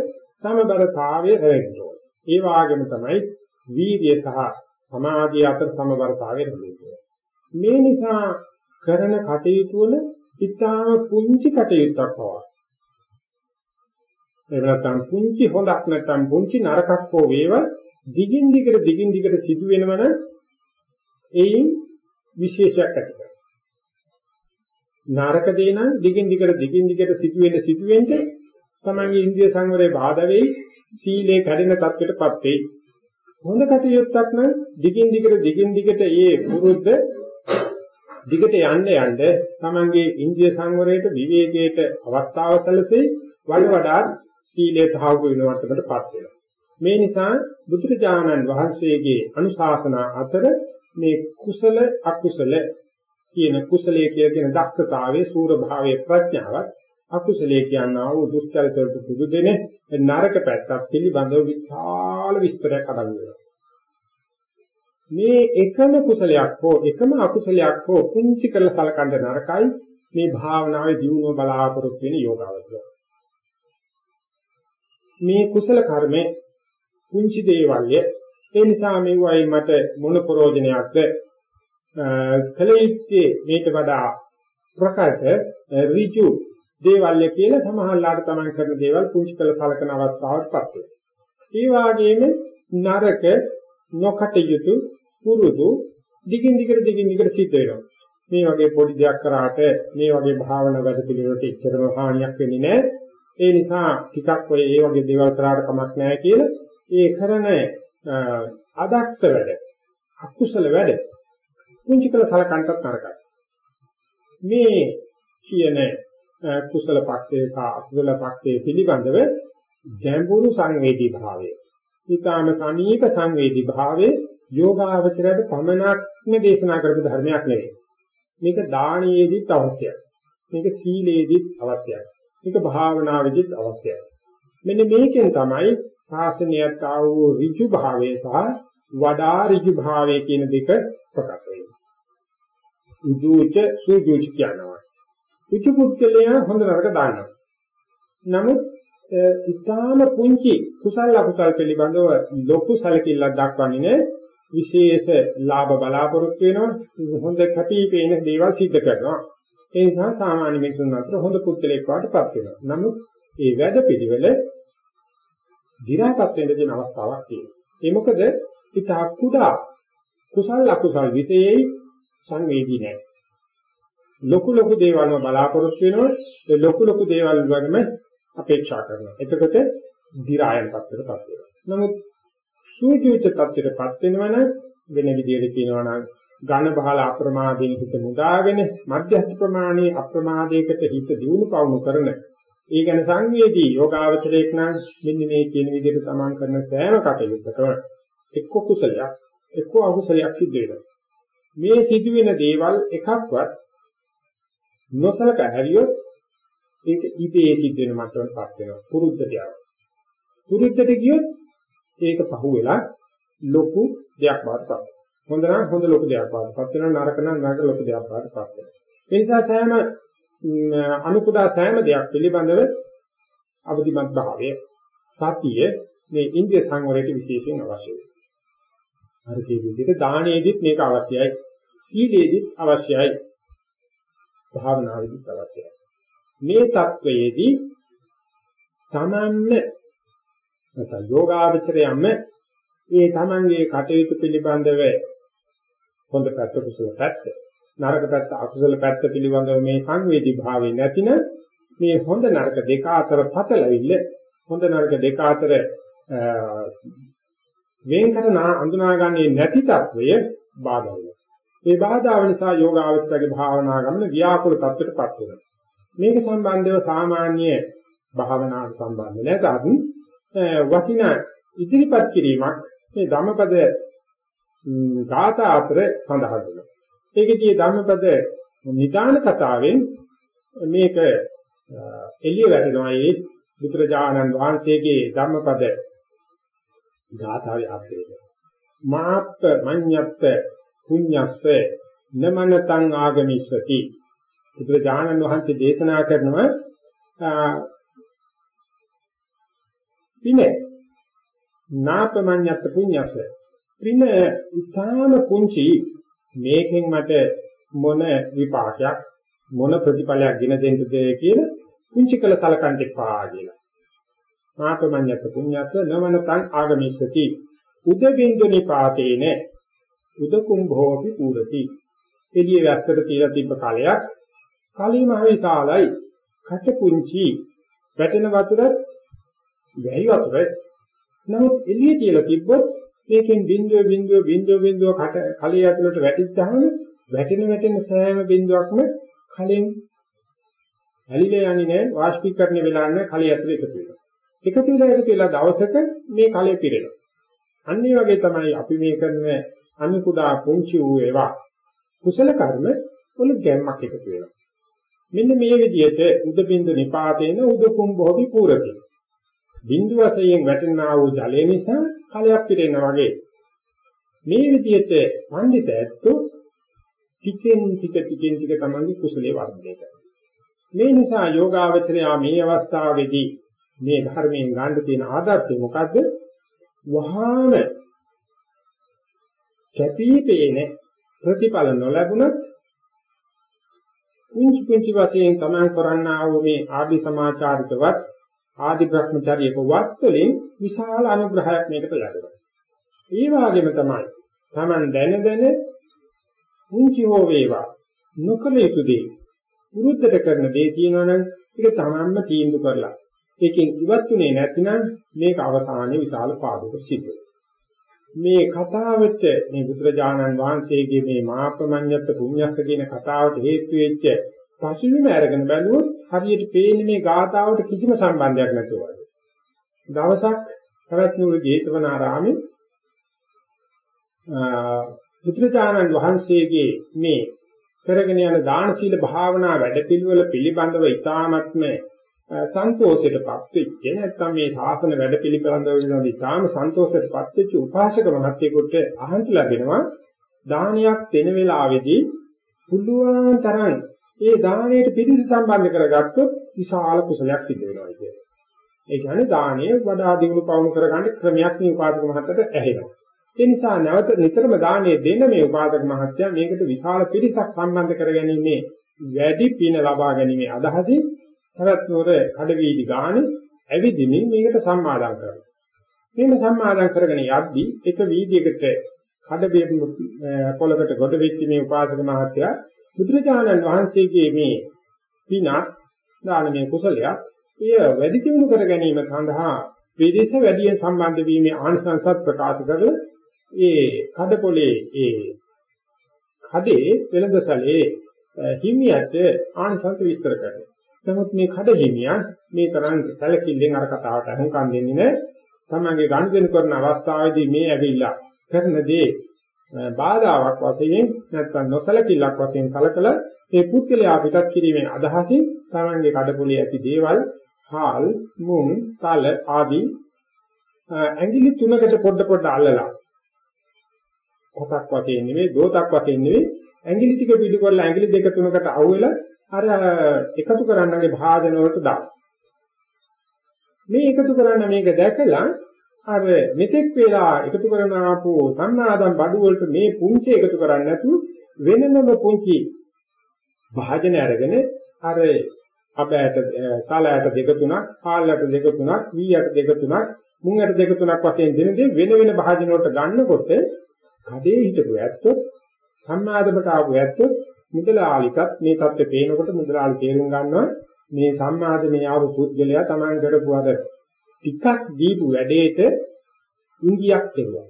සමබරතාවය රැඳෙනවා. ඒ වාගෙම තමයි වීර්ය සහ සමාධිය අතර සමබරතාවය රැඳෙන්නේ. මේ නිසා කරන කටයුතු වල ඊටාම පුංචි කටයුත්තක් පවා එහෙම නැත්නම් පුංචි හොඳක් නැත්නම් පුංචි නරකක් හෝ වේවා දිගින් දිගට දිගින් දිගට සිදු වෙනවන එයින් විශේෂයක් ඇති කරනවා. නරක දේ නම් දිගින් දිගට දිගින් දිගට සිදු වෙන සිදුවෙන්න තමන්ගේ ඉන්ද්‍රිය සංවරයේ බාධා වෙයි සීලේ කැඩෙන තත්ත්වයටපත් වෙයි. හොඳ කටයුත්තක් නම් දිගින් දිගට දිගින් දිගට ඒ පුරුද්ද දිගට යන්න යන්න තමන්ගේ ඉන්ද්‍රිය සංවරයට විවේකයට අවස්ථාව සැලසෙයි වඩ වඩා සීලය තහවුරු වෙන මට්ටමටපත් වෙනවා. මේ නිසා බුදුරජාණන් වහන්සේගේ අනුශාසනා අතර මේ කුසල අකුසල කියන කුසලයේ කියලා කියන දක්ෂතාවයේ සූර භාවයේ ප්‍රඥාවත් අකුසලයේ කියනවා වූ දුස්චරිතවලට සුදු දෙන නරක පැත්තක් පිළිබඳව විශාල විස්තරයක් අඩංගු වෙනවා. මේ එකම කුසලයක් හෝ එකම අකුසලයක් හෝ පුංචි කරලා සලකන්න නරකයි මේ භාවනාවේ දියුණුව බලාපොරොත්තු වෙන යෝගාවචරය. මේ කුසල කර්මේ පුංචි දේවල්ය ඒ නිසා මෙවයි මට මොන ප්‍රයෝජනයක්ද කලිතේ මේට වඩා ප්‍රකට ඍජු දේවල්ය කියලා සමහරලාට තමන් කරන දේවල් පුංචි කළ සලකන අවස්ථාවකටපත් වෙනවා. ඒ වගේම නරක නොකටයුතු පුරුදු දිගින් දිගට දිගින් දිගට සිද්ධ වෙනවා. මේ වගේ පොඩි දෙයක් කරාට මේ වගේ භාවනා වැඩ පිළිවෙලට ඉච්චරම හානියක් වෙන්නේ නැහැ. ඒ නිසා ටිකක් ඔය ඒ වගේ දේවල් කරාට කමක් නැහැ කියලා ඒ කරන අදක්ෂ වැඩ අකුසල වැඩ කුංචි කළ සලකන්ටත් නරකයි. මේ කියන කුසල පක්ෂේ සහ අකුසල පක්ෂේ පිළිබඳව ගැඹුරු සංවේදී භාවය. ඊටාම සමීප සංවේදී භාවයේ යෝගාවචරයට පමණක්ම දේශනා කරපු ධර්මයක් නෙවෙයි. මේක දානයේදීත් අවශ්‍යයි. මේක සීලේදීත් අවශ්‍යයි. මේක භාවනාවේදීත් අවශ්‍යයි. මෙන්න මේකෙන් තමයි ශාසනයත් ආ වූ ඍජු භාවය සහ වඩා ඍජු භාවය කියන දෙක ප්‍රකට වෙන්නේ. උදුච සුදුච කියනවා. ඍජු පුද්ගලයා හොඳ නරක දාන්නවා. නමුත් ඊටාම පුංචි කුසල අකුසල පිළිබඳව ලොකු සැලකිල්ලක් දක්වන්නේ නැහැ. විශේෂ ලාභ බලාපොරොත්තු වෙනවා හොඳ කැපිපේන දේවල් සිද්ධ කරනවා ඒ නිසා සාමාන්‍ය මිනිසුන් අතර හොඳ පුද්ගලෙක් වාටපත් වෙනවා නමුත් ඒ වැඩ පිළිවෙල දි รา පත් වෙන්න දෙන අවස්ථාවක් තියෙනවා ඒ මොකද ඊට කුඩා කුසල අකුසල විශේෂයි සංවේදී නැහැ. ලොකු ලොකු දේවල්ම බලාපොරොත්තු වෙනවා ඒ ලොකු ලොකු දේවල් වගේම අපේක්ෂා කරනවා. එතකොට දිරායන් පත්‍රයටපත් වෙනවා. නමුත් සූජිත තත්ත්වයටපත් වෙනවනම් වෙන විදිහට කියනවා නම් ඝන බහල අප්‍රමාදයෙන් හිත මුදාගෙන මධ්‍යස්ථ ප්‍රමාණයේ අප්‍රමාදයකට හිත දියුණු පවුණු කරන ඒ ගැන සංවේදී යෝගාවචරයක් නම් මෙන්න මේ කියන විදිහට තමන් කරන සෑම කටයුත්තකම එක්ක කුසලයක් එක්ක අකුසලයක් සිද්ධ වෙනවා. මේ සිදුවෙන දේවල් එකක්වත් නොසලක හැරියොත් ඒක ඉබේ සිද්ධ වෙන මට්ටමකටපත් වෙනවා. පුරුද්දට යනවා. පුරුද්දට ගියොත් ඒක පහුවෙලා ලොකු දෙයක් වාටපත් වෙනවා. හොඳ නම් හොඳ ලොකු දෙයක් වාටපත් වෙනවා නරක නම් නරක ලොකු දෙයක් වාටපත් වෙනවා. ඒ නිසා සෑම අනුකුඩා සෑම දෙයක් පිළිබඳව අවදිමත් භාවය සතිය මේ ඉන්ද්‍රිය සංවරයට විශේෂයෙන් අවශ්‍යයි. අර කී විදිහට දානයේදීත් මේක අවශ්‍යයි. සීලයේදීත් අවශ්‍යයි. භාවනාවේදීත් අවශ්‍යයි. මේ தത്വයේදී තමන්න නැත්නම් යෝගාචරයම ඒ තමන්ගේ කටයුතු පිළිබඳව හොඳ පැත්ත කුසල පැත්ත නරක පැත්ත අකුසල පැත්ත පිළිබඳව මේ සංවේදී භාවය නැතිනම් මේ හොඳ නරක දෙක අතර පතලවිල්ල හොඳ නරක දෙක අතර වෙන් කරන අඳුනාගන්නේ නැති తත්වය බාධා වෙනවා. මේ බාධාව නිසා යෝගාවචරයේ භාවනා ගමන ව්‍යාකූල තත්ත්වයටපත් වෙනවා. මේක සම්බන්ධව සාමාන්‍ය භාවනාවට සම්බන්ධ නැතත් වටින ඉදිරිපත් කිරීමක් මේ ධම්මපද ගාථා අතර සඳහන් වෙනවා. ඒකදී ධම්මපද නිදාන කතාවෙන් මේක එළිය වැටෙනවා ඒ බුදුරජාණන් වහන්සේගේ ධම්මපද ගාථාවේ අර්ථය. මාප්ප මඤ්ඤප්ප පුඤ්ඤස්ස නමනතං ආගමිස්සති බුදුරජාණන් වහන්සේ දේශනා කරනවා පිනේ නාපමඤ්ඤත් පුඤ්ඤස පින ඉතාම පුංචි මේකෙන් මට මොන විපාකයක් මොන ප්‍රතිඵලයක් ගෙන දෙන්නද කියලා පුංචි කළ සලකන්න එපා කියලා. නාපමඤ්ඤත් පුඤ්ඤස නමනතං ආගමිස්සති උදබින්දු නිපාතේන උදකුම්භෝපි පූරති. එළිය වැස්සට තියලා තිබ්බ කලයක් කලී මහ විශාලයි කට පුංචි වැටෙන වතුර වැහි වතුර? නමුත් එළිය කියලා තිබ්බොත් මේකෙන් බිඳුව බිඳුව බිඳුව බිඳුව කට කලී ඇතුළට වැටිච්චාම වැටෙන වැටෙන සෑම බිඳුවක්ම කලින් ඇලිලා යන්නේ නැහැ වාෂ්පීකරණය වෙලා නැහැ කලී ඇතුළට එකතු වෙනවා. එකතු වෙලා එකතු වෙලා දවසක මේ කලය පිරෙනවා. අන්න ඒ වගේ තමයි අපි මේ කරන අනුකුඩා පුංචි වූ ඒවා. කුසල කර්ම වල ගැම්මක් එකතු වෙනවා. මෙන්න මේ විදිහට උද බින්දු නිපාතේන උදකුම් බොහෝපි පූරති. බින්දු වශයෙන් වැටෙනා වූ ජලය නිසා කලයක් පිරෙනා වගේ. මේ විදිහට පඬිත ඇත්තෝ ටිකෙන් ටික ටිකෙන් ටික තමයි කුසලයේ වර්ධනය කරන්නේ. මේ නිසා යෝගාවචරයා මේ අවස්ථාවේදී මේ ධර්මයෙන් ගන්න තියෙන ආදර්ශය මොකද්ද? වහාම කැපිපේන ප්‍රතිඵල නොලැබුණත් කුංචි කුංචි වශයෙන් තමන් කරන්නා වූ මේ ආදි සමාචාරිකවත් ආදි භ්‍රමචාරියක වත් වලින් විශාල අනුග්‍රහයක් මේකට ලැබෙනවා. ඒ වගේම තමයි තමන් දැන දැන කුංචි හෝ වේවා නොකල යුතු දේ වෘද්ධට කරන දේ තියෙනවනම් ඒක තමන්ම තීන්දුව කරලා ඒකෙන් ඉවත්ුනේ නැතිනම් මේක අවසානයේ විශාල පාඩුවක සිද්ධ වෙනවා. මේ කතාවට මේ බුදුරජාණන් වහන්සේගේ මේ මාපමඤ්ඤත් පුඤ්ඤස්ස කියන කතාවට හේතු වෙච්ච පසුබිම අරගෙන බැලුවොත් හරියට පේන්නේ මේ ගාථාවට කිසිම සම්බන්ධයක් නැතුව වගේ. දවසක් කරත්නුර ජේතවනාරාමේ බුදුරජාණන් වහන්සේගේ මේ කරගෙන යන දාන සීල භාවනා වැඩපිළිවෙල පිළිබඳව ඊ타ත්ම සන්තෝෂයටපත් වෙච්ච නැත්නම් මේ ශාසන වැඩ පිළිපදව විදිහට ඉතාම සන්තෝෂයටපත් වෙච්ච උපාසක මහත්තයෙකුට අහන්න ලැබෙනවා දානයක් දෙන වෙලාවේදී පුළුවන් තරම් ඒ දාණයට පිළිස සම්බන්ධ කරගත්තොත් විශාල කුසලයක් සිද්ධ වෙනවා කියන්නේ. ඒ කියන්නේ දාණය වඩා දියුණු පවුණු කරගන්න ක්‍රමයක් මේ උපාසක මහත්තයට ඇහෙනවා. ඒ නිසා නැවත නිතරම දාණය දෙන මේ උපාසක මහත්තයා මේකට විශාල පිළිසක් සම්බන්ධ කරගැනීමේ වැඩි පින ලබා ගැනීමේ අදහසින් සරත් නුවර කඩවීදි ගානේ ඇවිදින්මින් මේකට සම්මාදම් කරනවා. මේක සම්මාදම් කරගෙන යද්දී එක වීදියකට කඩ පොලකට ගොඩ වෙච්ච මේ උපාසක මහත්තයා බුදුරජාණන් වහන්සේගේ මේ පිනක් දානමය කුසලයක් එය වැඩි දියුණු කර ගැනීම සඳහා විදේශ වැඩියෙන් සම්බන්ධ වීමේ ආනිසංසත් ප්‍රකාශ කරලා ඒ කඩපොලේ ඒ කඩේ වෙළඳසලේ හිමියට ආනිසංස විස්තර කරනවා. නමුත් මේ කඩ හිමියා මේ තරම් සැලකිල්ලෙන් අර කතාවට අහුම්කම් දෙන්නේ නැහැ. තමන්ගේ ගනුදෙනු කරන අවස්ථාවේදී මේ ඇවිල්ලා කරන දේ බාධාවක් වශයෙන් නැත්නම් නොසලකිල්ලක් වශයෙන් සලකලා මේ පුද්ගලයා පිටත් කිරීමේ අදහසින් තමන්ගේ කඩපොලේ ඇති දේවල් හාල් මුං තල ආදී ඇඟිලි තුනකට පොඩ පොඩ අල්ලලා. කොටක් වශයෙන් නෙවෙයි දෝතක් වශයෙන් නෙවෙයි ඇඟිලි ටික පිටු කරලා ඇඟිලි දෙක තුනකට අහුවෙලා අර එකතු කරන්නගේ භාජන වලට දාන මේ එකතු කරන්න මේක දැකලා අර මෙතෙක් වෙලා එකතු කරන ආපු සම්මාදම් බඩු වලට මේ පුංචි එකතු කරන්නේ නැතුව වෙනමම පුංචි භාජන අරගෙන අර අපෑට තලයට දෙක තුනක්, පාලයට දෙක තුනක්, වීයට දෙක තුනක්, මුංගට දෙක තුනක් වශයෙන් දෙන දේ වෙන වෙන භාජන වලට ගන්නකොට කඩේ හිටපු ඇත්තොත් සම්මාදමට ආපු ඇත්තොත් මුදලාලිකත් මේ தත්ත්වය පේනකොට මුදලාලි තේරුම් ගන්නවා. මේ සම්මාදමේ ආපු පුද්ගලයා Taman කරපු අද ටිකක් දීපු වැඩේට ඉංගියක් කෙරුවා.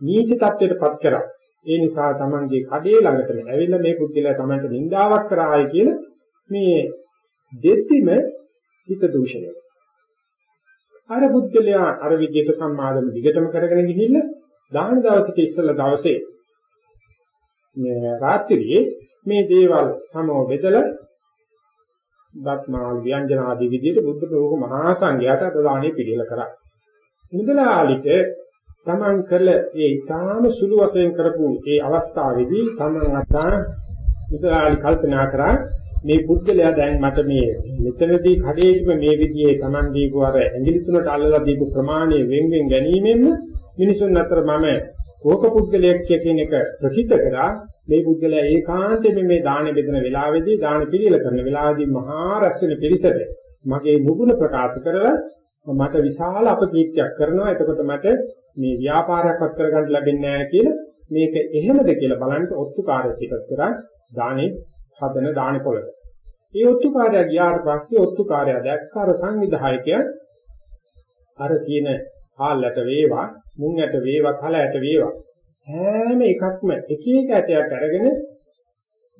නීච தත්ත්වයටපත් කරා. ඒ නිසා Tamanගේ කඩේ ළඟටම ඇවිල්ලා මේ පුද්ගලයා Tamanට නිඳාවක් කරායි කියලා මේ දෙත්තිම හිත දූෂණය. අර පුද්ගලයා අර විදිහට සම්මාදම දිගටම කරගෙන ගිහිල්ලා දාන දවසට ඉස්සෙල්ලා දවසේ මේ රාත්‍රියේ මේ දේවල් සමව බෙදලා බත්මාල් ව්‍යංජන ආදී විදිහට බුද්ධ ප්‍රෝග මහා සංඝයාට අදාණේ පිළිල කරා. මුදලාලිට තමන් කළ ඒ ඊටාම සුළු වශයෙන් කරපු ඒ අවස්ථාවේදී තමන් අත්තා මුදලාලි කල්පනා කරා මේ පුද්ගලයා දැන් මට මේ මෙතනදී කඩේටම මේ විදිහේ Taman දීපු අර ඇඟිලි තුනට අල්ලලා දීපු ප්‍රමාණය වෙන් වෙන් ගැනීමෙන්ම මිනිසුන් අතර මම කෝක පුද්ගලයෙක් කියන එක ප්‍රසිද්ධ කරා මේ පුද්ගලයා ඒකාන්තයෙන් මේ දාන බෙදන වෙලාවේදී දාන පිළිල කරන වෙලාවේදී මහා රැස්වෙන පිළිසෙට මගේ නුගුණ ප්‍රකාශ කරලා මට විශාල අපකීර්තියක් කරනවා එතකොට මට මේ ව්‍යාපාරයක්වත් කරගන්න ලැබෙන්නේ නැහැ කියලා මේක එහෙමද කියලා බලන්න ඔත්තුකාරයෙක් පිටත් කරා දානේ හදන දාන පොළට. ඒ ඔත්තුකාරයා ගියාට පස්සේ ඔත්තුකාරයා දැක්ක අර සංවිධායකයා අර කියන හාල්ලට වේවා, මුංගට වේවා, කලයට වේවා හැම එකක්ම එක එක ඇටයක් අරගෙන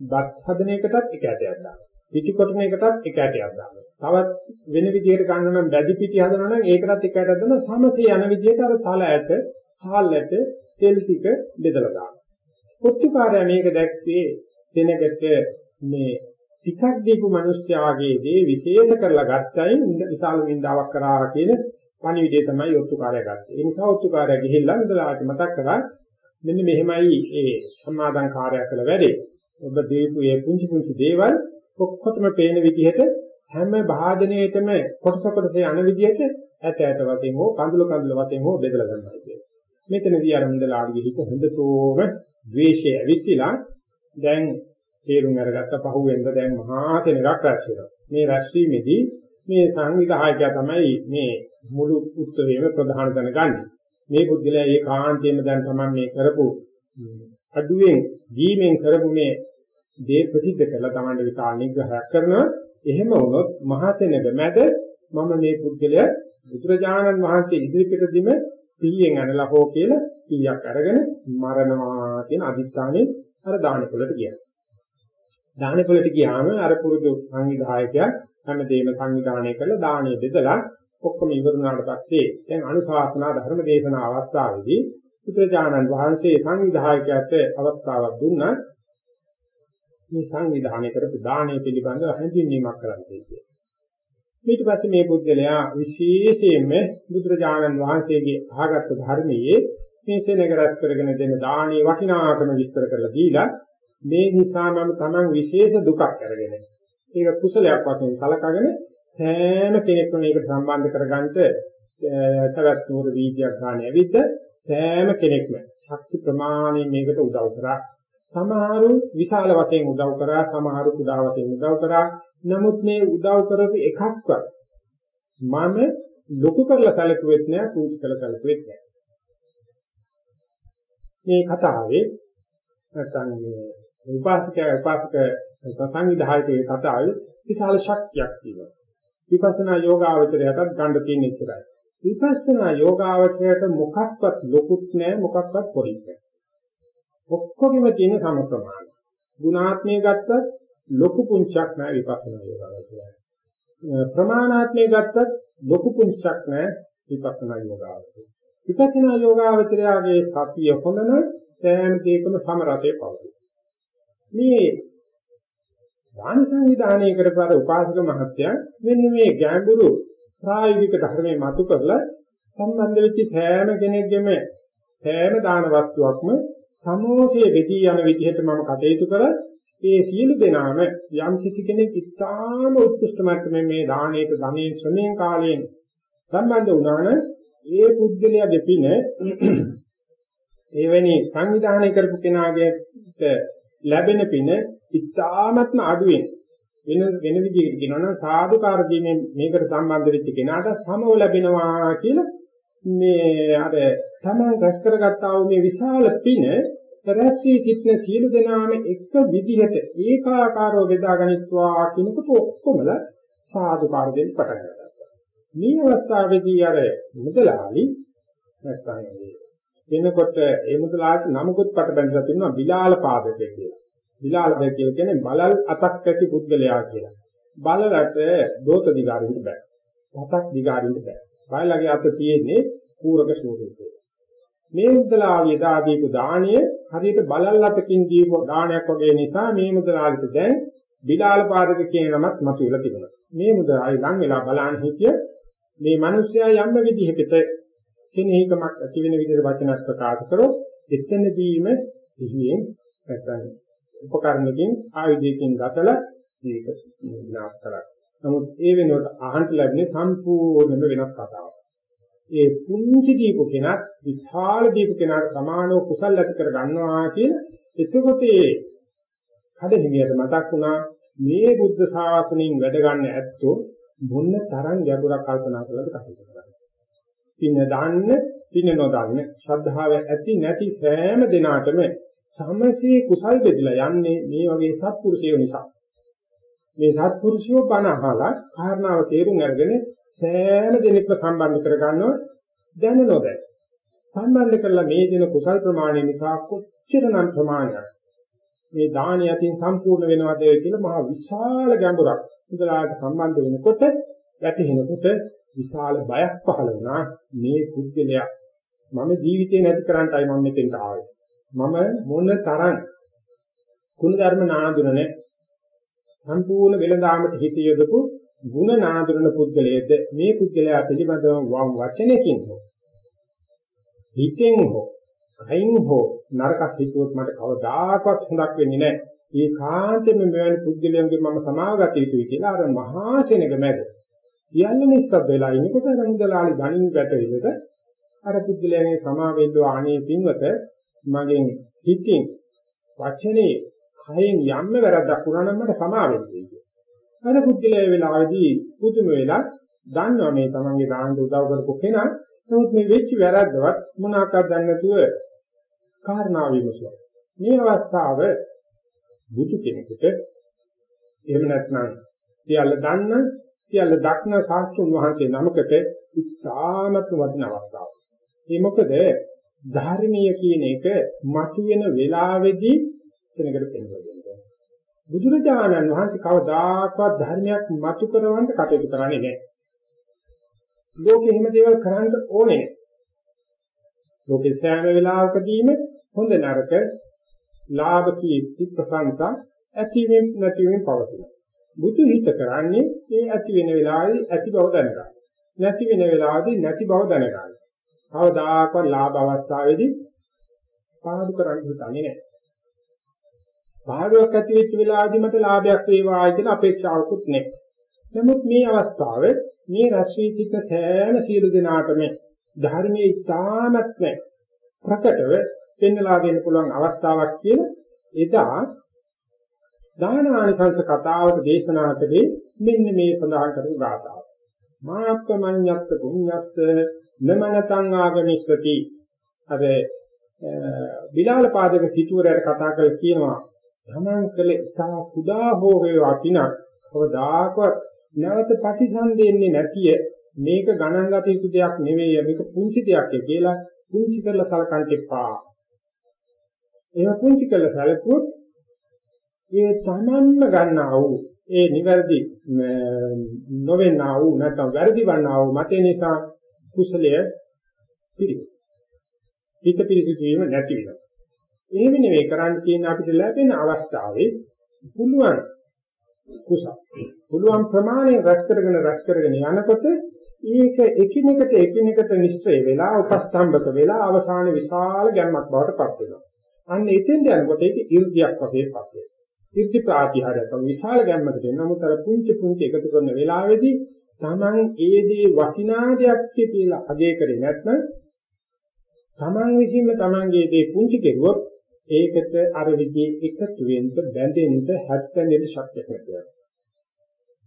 බත් හදන එකටත් එක ඇටයක් දානවා. පිටි කොටන එකටත් එක ඇටයක් දානවා. තවත් වෙන විදිහකට ගන්න නම් බැදි පිටි හදනවා නම් ඒකටත් එක ඇටයක් දානවා. සමසේ යන විදිහට අර තල ඇට, හාල්ලට තෙල් ටික බෙදලා දානවා. ඔත්තුකාරයා මේක දැක්කේ සෙනගට මේ ටිකක් දීපු මිනිස්යාගේ දේ විශේෂ කරලා ගත්තයින් විශාල නින්දාවක් කරා කියන පණිවිඩය තමයි ඔත්තුකාරය ගත්තේ. ඒ නිසා ඔත්තුකාරය ගිහිල්ලා ඉඳලාට මතක් කරා මෙන්න මෙහෙමයි ඒ සම්මාදන් කාර්යය කළ වැඩේ. ඔබ දීපු මේ පුංචි පුංචි දේවල් ඔක්කොටම පේන විදිහට හැම භාජනයේටම කොටස කොටස යන විදිහට ඇට ඇට වශයෙන් හෝ කඳුළු කඳුළු වශයෙන් හෝ බෙදලා ගන්නවා කියන්නේ. මෙතනදී අර මුදලාගේ හිත හොඳතෝම ද්වේෂය ඇවිස්සලා දැන් තේරුම් අරගත්ත පහුවෙන්ද දැන් මහා සෙනගක් රැස් වෙනවා. මේ රැස් වීමේදී මේ සංවිධායකයා තමයි මේ මුළු උත්සවයේම ප්‍රධාන දැනගන්නේ. මේ බුද්ධිලා ඒකාන්තයෙන්ම දැන් තමයි මේ කරපු අඩුවෙන් දීමෙන් කරපු මේ දේ ප්‍රසිද්ධ කරලා Tamande විශාල නිග්‍රහයක් කරනවා. එහෙම වුණොත් මහා සෙනග මැද මම මේ පුද්ගලයා බුදුරජාණන් වහන්සේ ඉදිරිපිටදීම පීයෙන් අනලා හෝ කියලා කීයක් අරගෙන මරණවා කියන අදිස්ථානේ අර දානකොලට ගියා. දානකොලට ගියාම අර පුරුදු සංවිධායකයා හැමදේම සංවිධානය කරලා දාණය බෙදලා ඔක්කොම ඉවරුනාට පස්සේ දැන් අනුශාසනා ධර්ම දේශනා අවස්ථාවේදී බුදුරජාණන් වහන්සේ සංවිධායකයාට අවස්ථාවක් දුන්නා මේ සංවිධානය කරපු දාණය පිළිබඳව හැඳින්වීමක් කරන්න කියලා. ඊට පස්සේ මේ පුද්ගලයා විශේෂයෙන්ම බුදුරජාණන් වහන්සේගේ අහගත් ධර්මයේ මේ සෙනග රැස් කරගෙන දෙන දානීය වටිනාකම විස්තර කරලා දීලා මේ නිසා මම Taman විශේෂ දුකක් අරගෙන ඒක කුසලයක් වශයෙන් සලකගෙන සෑම කෙනෙක්ම මේකට සම්බන්ධ කරගන්නට තවත් නూరు වීර්යයක් ගන්න ඇවිත් සෑම කෙනෙක්ම ශක්ති ප්‍රමාණයෙන් මේකට උදව් කරා. සමහරු විශාල වශයෙන් උදව් කරා සමහරු කුඩා වශයෙන් උදව් කරා. නමුත් මේ උදව් කරපු එකක්වත් මම ලොකු කරලා සැලකුවෙත් නෑ කුංචි කරලා සැලකුවෙත් නෑ. මේ කතාවේ නැත්නම් මේ උපාසකයා උපාසක සංවිධායකයේ කතාවේ විශාල ශක්තියක් තියෙනවා. විපස්සනා යෝගාවචරයටත් ගන්න තියෙන ඉතරයි. විපස්සනා යෝගාවචරයට මොකක්වත් ලොකුත් නැහැ මොකක්වත් පොඩිත් නැහැ. ඔක්කොගෙම තියෙන සම ප්‍රමාණය. ගුණාත්මය ගත්තත් ලොකු පුංචක් නැහැ විපස්සනා යෝගාවචරය. ප්‍රමාණාත්මය ගත්තත් ලොකු පුංචක් නැහැ විපස්සනා යෝගාවචරය. විපස්සනා යෝගාවචරයගේ සතිය හොඳන සෑම දෙයකම සමරතේ පවතී. මේ දාන සංවිධානය කරපාර උපාසක මහත්තයා මෙන්න මේ ගැඹුරු ප්‍රායෝගික ධර්මයේ මතු කරලා සම්බන්ධ වෙච්ච සෑම කෙනෙක්ගෙම සෑම දාන වස්තුවක්ම සමෝෂයේ වෙදී යන විදිහට මම කටයුතු කර ඒ සියලු දෙනාම යම් කිසි කෙනෙක් ඉතාම උත්කෘෂ්ඨ මට්ටමේ මේ දානයේක ධනේ ශ්‍රමයෙන් කාලයෙන් සම්බන්ධ වුණා නම් ඒ පුද්ගලයාගේ පින එවැනි සංවිධානය කරපු කෙනාගේ ලැබෙන පින ඉතාමත්ම අඩුවෙන් වෙන වෙන විදිහකට කියනවා නම් සාදුකාර දීමේ මේකට සම්බන්ධ වෙච්ච කෙනාට සමව ලැබෙනවා කියලා මේ අර තමන් රැස් කරගත්තා වූ මේ විශාල පින රැස්වී සිටින සියලු දෙනාම එක විදිහට ඒකාකාරව බෙදා ගනිත්වා කියනකොට ඔක්කොමල සාදුකාර දෙන්න පටන් ගන්නවා. මේ අවස්ථාවේදී අර මුදලාලි නැත්නම් වෙනකොට ඒ මුදලාට නමකුත් පට බැඳලා තිනවා විලාල පාදකය කියලා. විලාලද කියලා කියන්නේ බලල් අතක් ඇති පුද්ගලයා කියලා. බලලට දෝත දිගාරින්න බෑ. අතක් දිගාරින්න බෑ. බලලගේ අත තියෙන්නේ කූරක ස්වරූපේ. මේ මුදලාලිය දා දීපු දාණය හරියට බලල් අතකින් දීපු දාණයක් වගේ නිසා මේ මුදලාලිට දැන් විලාල පාදක කියන නමත් මතුවලා තිබුණා. මේ මුදලාලි ලං වෙලා බලන් හිටිය මේ මිනිස්යා යම් විදිහකට කෙනෙහිකමක් ඇති වෙන විදිහට වචනක් ප්‍රකාශ කරොත් එතනදීම සිහියෙන් නැත්නම් උපකරණකින් ආයුධයකින් ගතලා මේක විනාශ කරා. නමුත් ඒ වෙනුවට අහන්න ලැබෙන්නේ සම්පූර්ණයෙන්ම වෙනස් කතාවක්. ඒ පුංචි දීපු කෙනත් විශාල දීපු කෙනාට සමානව කුසල් ඇති කර ගන්නවා කියන එතකොට ඒ කඩහිමියට මතක් වුණා මේ බුද්ධ ශාසනයෙන් වැඩ ගන්න ඇත්තෝ මොන තරම් ගැඹුරක් කල්පනා කරලාද කටයුතු කරන්නේ. පින්න දාන්න, පින්න නොදාන්න, ශ්‍රද්ධාව ඇති නැති සෑම දිනාටම සමසේ කුසල් බෙදලා යන්නේ මේ වගේ සත්පුරුෂයෝ නිසා. මේ සත්පුරුෂයෝ බණ අහලා කාරණාව තේරුම් අරගෙන සෑම දෙනෙක්ම සම්බන්ධ කරගන්නවා දැන නොදැන. සම්බන්ධ කරලා මේ දින කුසල් ප්‍රමාණය නිසා කොච්චරනම් ප්‍රමාණයක් මේ දානිය අතින් සම්පූර්ණ වෙනවද කියලා මහා විශාල ගැඹුරක් ඉඳලාට සම්බන්ධ වෙනකොට වැටහෙනකොට විශාල බයක් පහළ වුණා මේ පුද්ගලයා මම ජීවිතේ නැති කරන්නයි මම මෙතෙන්ට ආවේ මම මොන තරම් කුණ ධර්ම නාඳුනනේ සම්පූර්ණ වෙලඳාමට හිත යොදපු ಗುಣ නාඳුනන පුද්ගලයේද මේ පුද්ගලයා පිළිබඳව වම් වචනයකින් හෝ හිතෙන් හෝ කයින් හෝ නරකක් හිතුවොත් මට කවදාකවත් හොඳක් වෙන්නේ නැහැ. ඒ කාන්තෙම මෙවැනි පුද්ගලයන්ගේ මම සමාවගත යුතුයි කියලා අර මහා සෙනග මැද. සියල්ල නිස්සබ්ද වෙලා ඉනකොට රංගලාලි ගණින් වැටෙන්නට අර පුද්ගලයන්ගේ සමාවෙද්දෝ ආනේ පින්වත මගෙන් හිතින් වචනේ කයෙන් යම්ම වැරද්දක් වුණා නම් මට සමා වෙන්න කියලා. අර පුද්ගලයා වෙලාවේදී පුදුම වෙලා දන්නවා මේ තමන්ගේ දාන්න උදව් කරපු කෙනා නමුත් මේ වෙච්ච වැරද්දවත් මොනවාක්වත් දන්නේ නැතුව කාරණා විමසුවා. මේ අවස්ථාව බුදු කෙනෙකුට එහෙම නැත්නම් සියල්ල දන්න සියල්ල දක්න ශාස්ත්‍රුන් වහන්සේ නමකට ඉතාමත් වටින අවස්ථාවක්. ඒ මොකද ධර්මීය කියන එක මතුවෙන වෙලාවේදී සෙනඟට පෙන්වනවා. බුදුරජාණන් වහන්සේ කවදාකවත් ධර්මයක් මතු කරවන්න කටයුතු කරන්නේ නැහැ. ලෝකෙ එහෙම දේවල් කරන්න ඕනේ. ලෝකෙ සෑම වෙලාවකදීම හොඳ නරක, ලාභ කීර්ති ප්‍රශංසා ඇතිවෙන් නැතිවෙන් පවතිනවා. බුදු හිත කරන්නේ මේ ඇති වෙන වෙලාවේ ඇති බව දැනගන්න. නැති වෙන වෙලාවේදී නැති බව දැනගන්න. කවදාකවත් ලාභ අවස්ථාවේදී පාඩු කරන්න හිතන්නේ නැහැ. පාඩුවක් ඇති වෙච්ච වෙලාවදී මට ලාභයක් වේවා කියලා අපේක්ෂාවකුත් නැහැ. නමුත් මේ අවස්ථාවේ මේ රශ්මී චිත්ත සෑම සියලු දෙනාටම ධර්මයේ ඉතාමත්ම ප්‍රකටව පෙන්වලා දෙන්න පුළුවන් අවස්ථාවක් කියන එදා දානානිසංස කතාවක දේශනාකදී මෙන්න මේ සඳහන් කරපු ගාථාව. මාප්පමඤ්ඤත්ත පුඤ්ඤස්ස නමනතං ආගමිස්සති. අර බිලාල පාදක සිටුවරයට කතා කරලා කියනවා තමන් කළ ඉතා කුඩා හෝ වේවා පිනක් කවදාකවත් නැවත ප්‍රතිසන්දෙන්නේ නැතිය. මේක ගණන් ගත යුතු දෙයක් නෙවෙයි. මේක පුංචි දෙයක් කියලා පුංචි කරලා සලකන්න එපා. ඒක පුංචි කරලා සැලකුවොත් ඒ තමන්ම ගන්නා වූ ඒ නිවැරදි නොවෙන්නා වූ නැත්නම් වැරදි වන්නා වූ මතේ නිසා කුසලය පිළිගන්න. හිත පිළිසිදු වීම නැති වෙනවා. එහෙම නෙවෙයි කරන්න තියෙන අපිට ලැබෙන අවස්ථාවේ පුළුවන් කුසල. පුළුවන් ප්‍රමාණය රැස් කරගෙන රැස් කරගෙන යනකොට ඒක එකිනෙකට එකිනෙකට නිස්සය වෙලා උපස්තම්භක වෙලා අවසාන විශාල ගැම්මක් බවට පත් වෙනවා. අන්න එතෙන්ද යනකොට ඒක 이르දියක් වශයෙන් පත් වෙනවා. ඉර්ධි ප්‍රාතිහාරයක් විශාල ගැම්මකට එන නමුත් අර පුංචි පුංචි එකතු කරන වෙලාවේදී Taman ඒ දේ වටිනා දෙයක් කියලා අගය කරේ නැත්නම් Taman විසින්ම Tamanගේ දේ පුංචි කෙරුවොත් ඒකට අර විදිහේ එකතු වෙන්න බැඳෙන්න හැත්තෙන්න ශක්තියක් නැතිවෙනවා.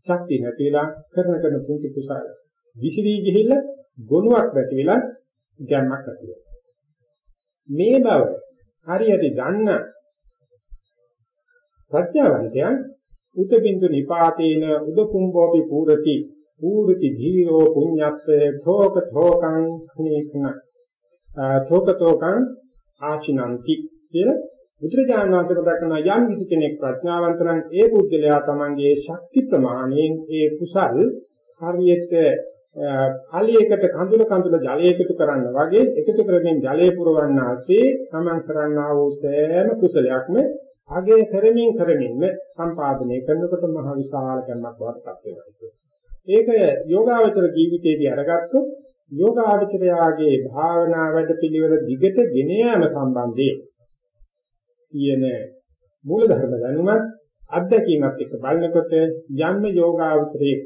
ශක්තිය නැතිලා කරන කරන පුංචි කුසල විසිරී ගිහිල්ලා ගොනුවක් නැති වෙලා ගැම්මක් ඇති වෙනවා. මේ බව හරියට දන්න ප්‍රඥාවන්තයන් උතබින්දු නිපාතේන උදකුම්බෝපි පූරති පූරති ධීරෝ පුඤ්ඤස්සේ thok thokan khnikන thok thokan ආචිනන්ති කියලා බුදුරජාණන් වහන්සේ දක්වන යම් කිසි කෙනෙක් ප්‍රඥාවන්ත නම් ඒ පුද්ගලයා තමන්ගේ ශක්ති ප්‍රමාණයෙන් ඒ කුසල් හරියට කලියකට කඳුල කඳුල ජලය එකතු කරන්න වගේ එකතු කරමින් ජලය පුරවන්නාසේ තමන් කරන්නා වූ සෑම කුසලයක්ම අගය කරමින් කරමින්ම සම්පාදනය කරනකොට මහ විශාල කර්මයක් බවටපත් වෙනවා. ඒක යෝගාවචර ජීවිතයේදී අරගත්තොත් යෝගාවචරයාගේ භාවනා වැඩ පිළිවෙල දිගට ගෙන යාම සම්බන්ධයෙන් තියෙන මූලධර්ම දැනුමත් අත්දැකීමත් එක්ක බලනකොට යන්න යෝගාවචරයේ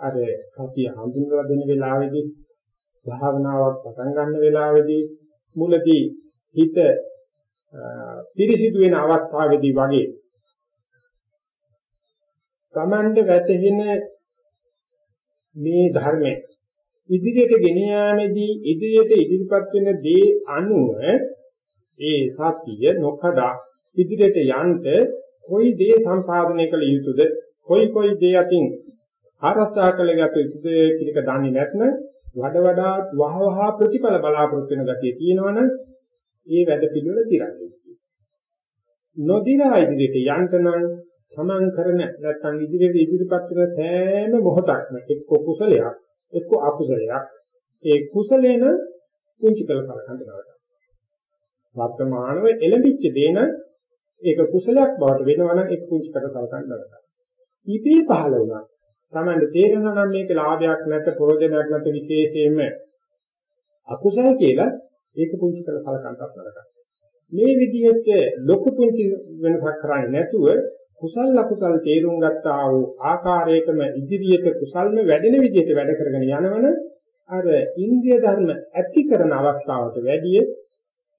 අර සතිය හඳුන්වලා දෙන වෙලාවේදී භාවනාවක් පටන් ගන්න වෙලාවේදී මුලදී හිත පිරිසිදු වෙන අවස්ථාවේදී වගේ තමන්ට වැටහෙන මේ ධර්මයේ ඉදිරියට ගෙන යාමේදී ඉදිරියට ඉදිරිපත් වෙන දේ අනුව ඒ සතිය නොකඩා ඉදිරියට යන්න කොයි දේ සම්පාදනය කළ යුතුද කොයි කොයි දේ අතින් ආරස්සා කළ යුතුද කියන එක දන්නේ නැත්නම් වඩ වඩා වහවහ ප්‍රතිඵල බලාපොරොත්තු වෙන ගතිය තියෙනවනම් ඒ වැඩ පිළිවෙල තිරන්නේ. නොදිනා ඉදිරියට යන්න නම් තමන් කරන නැත්නම් ඉදිරියට ඉදිරිපත් වෙන සෑම මොහොතක්ම එක්ක කුසලයක් එක්ක අකුසලයක් ඒ කුසලේන කුංචි කළ සලකන්න නරක. වර්තමානව එළඹිච්ච දේන ඒක කුසලයක් බවට වෙනවනම් ඒක කුංචි කළ සලකන්න නරක. ඉපී පහළ වුණා. තමන්ට තේරෙනවා නම් මේක ලාභයක් නැත ප්‍රයෝජනයක් නැත විශේෂයෙන්ම අකුසල කියලා ඒක කුංචි කළ සලකන්නත් නරකයි. මේ විදිහට ලොකු පුංචි වෙනසක් කරන්නේ නැතුව කුසල අකුසල තේරුම් ගත්තා වූ ආකාරයකම ඉදිරියට කුසල්ම වැඩෙන විදිහට වැඩ කරගෙන යනවන අර ඉන්ද්‍රිය ධර්ම ඇති කරන අවස්ථාවට වැඩිය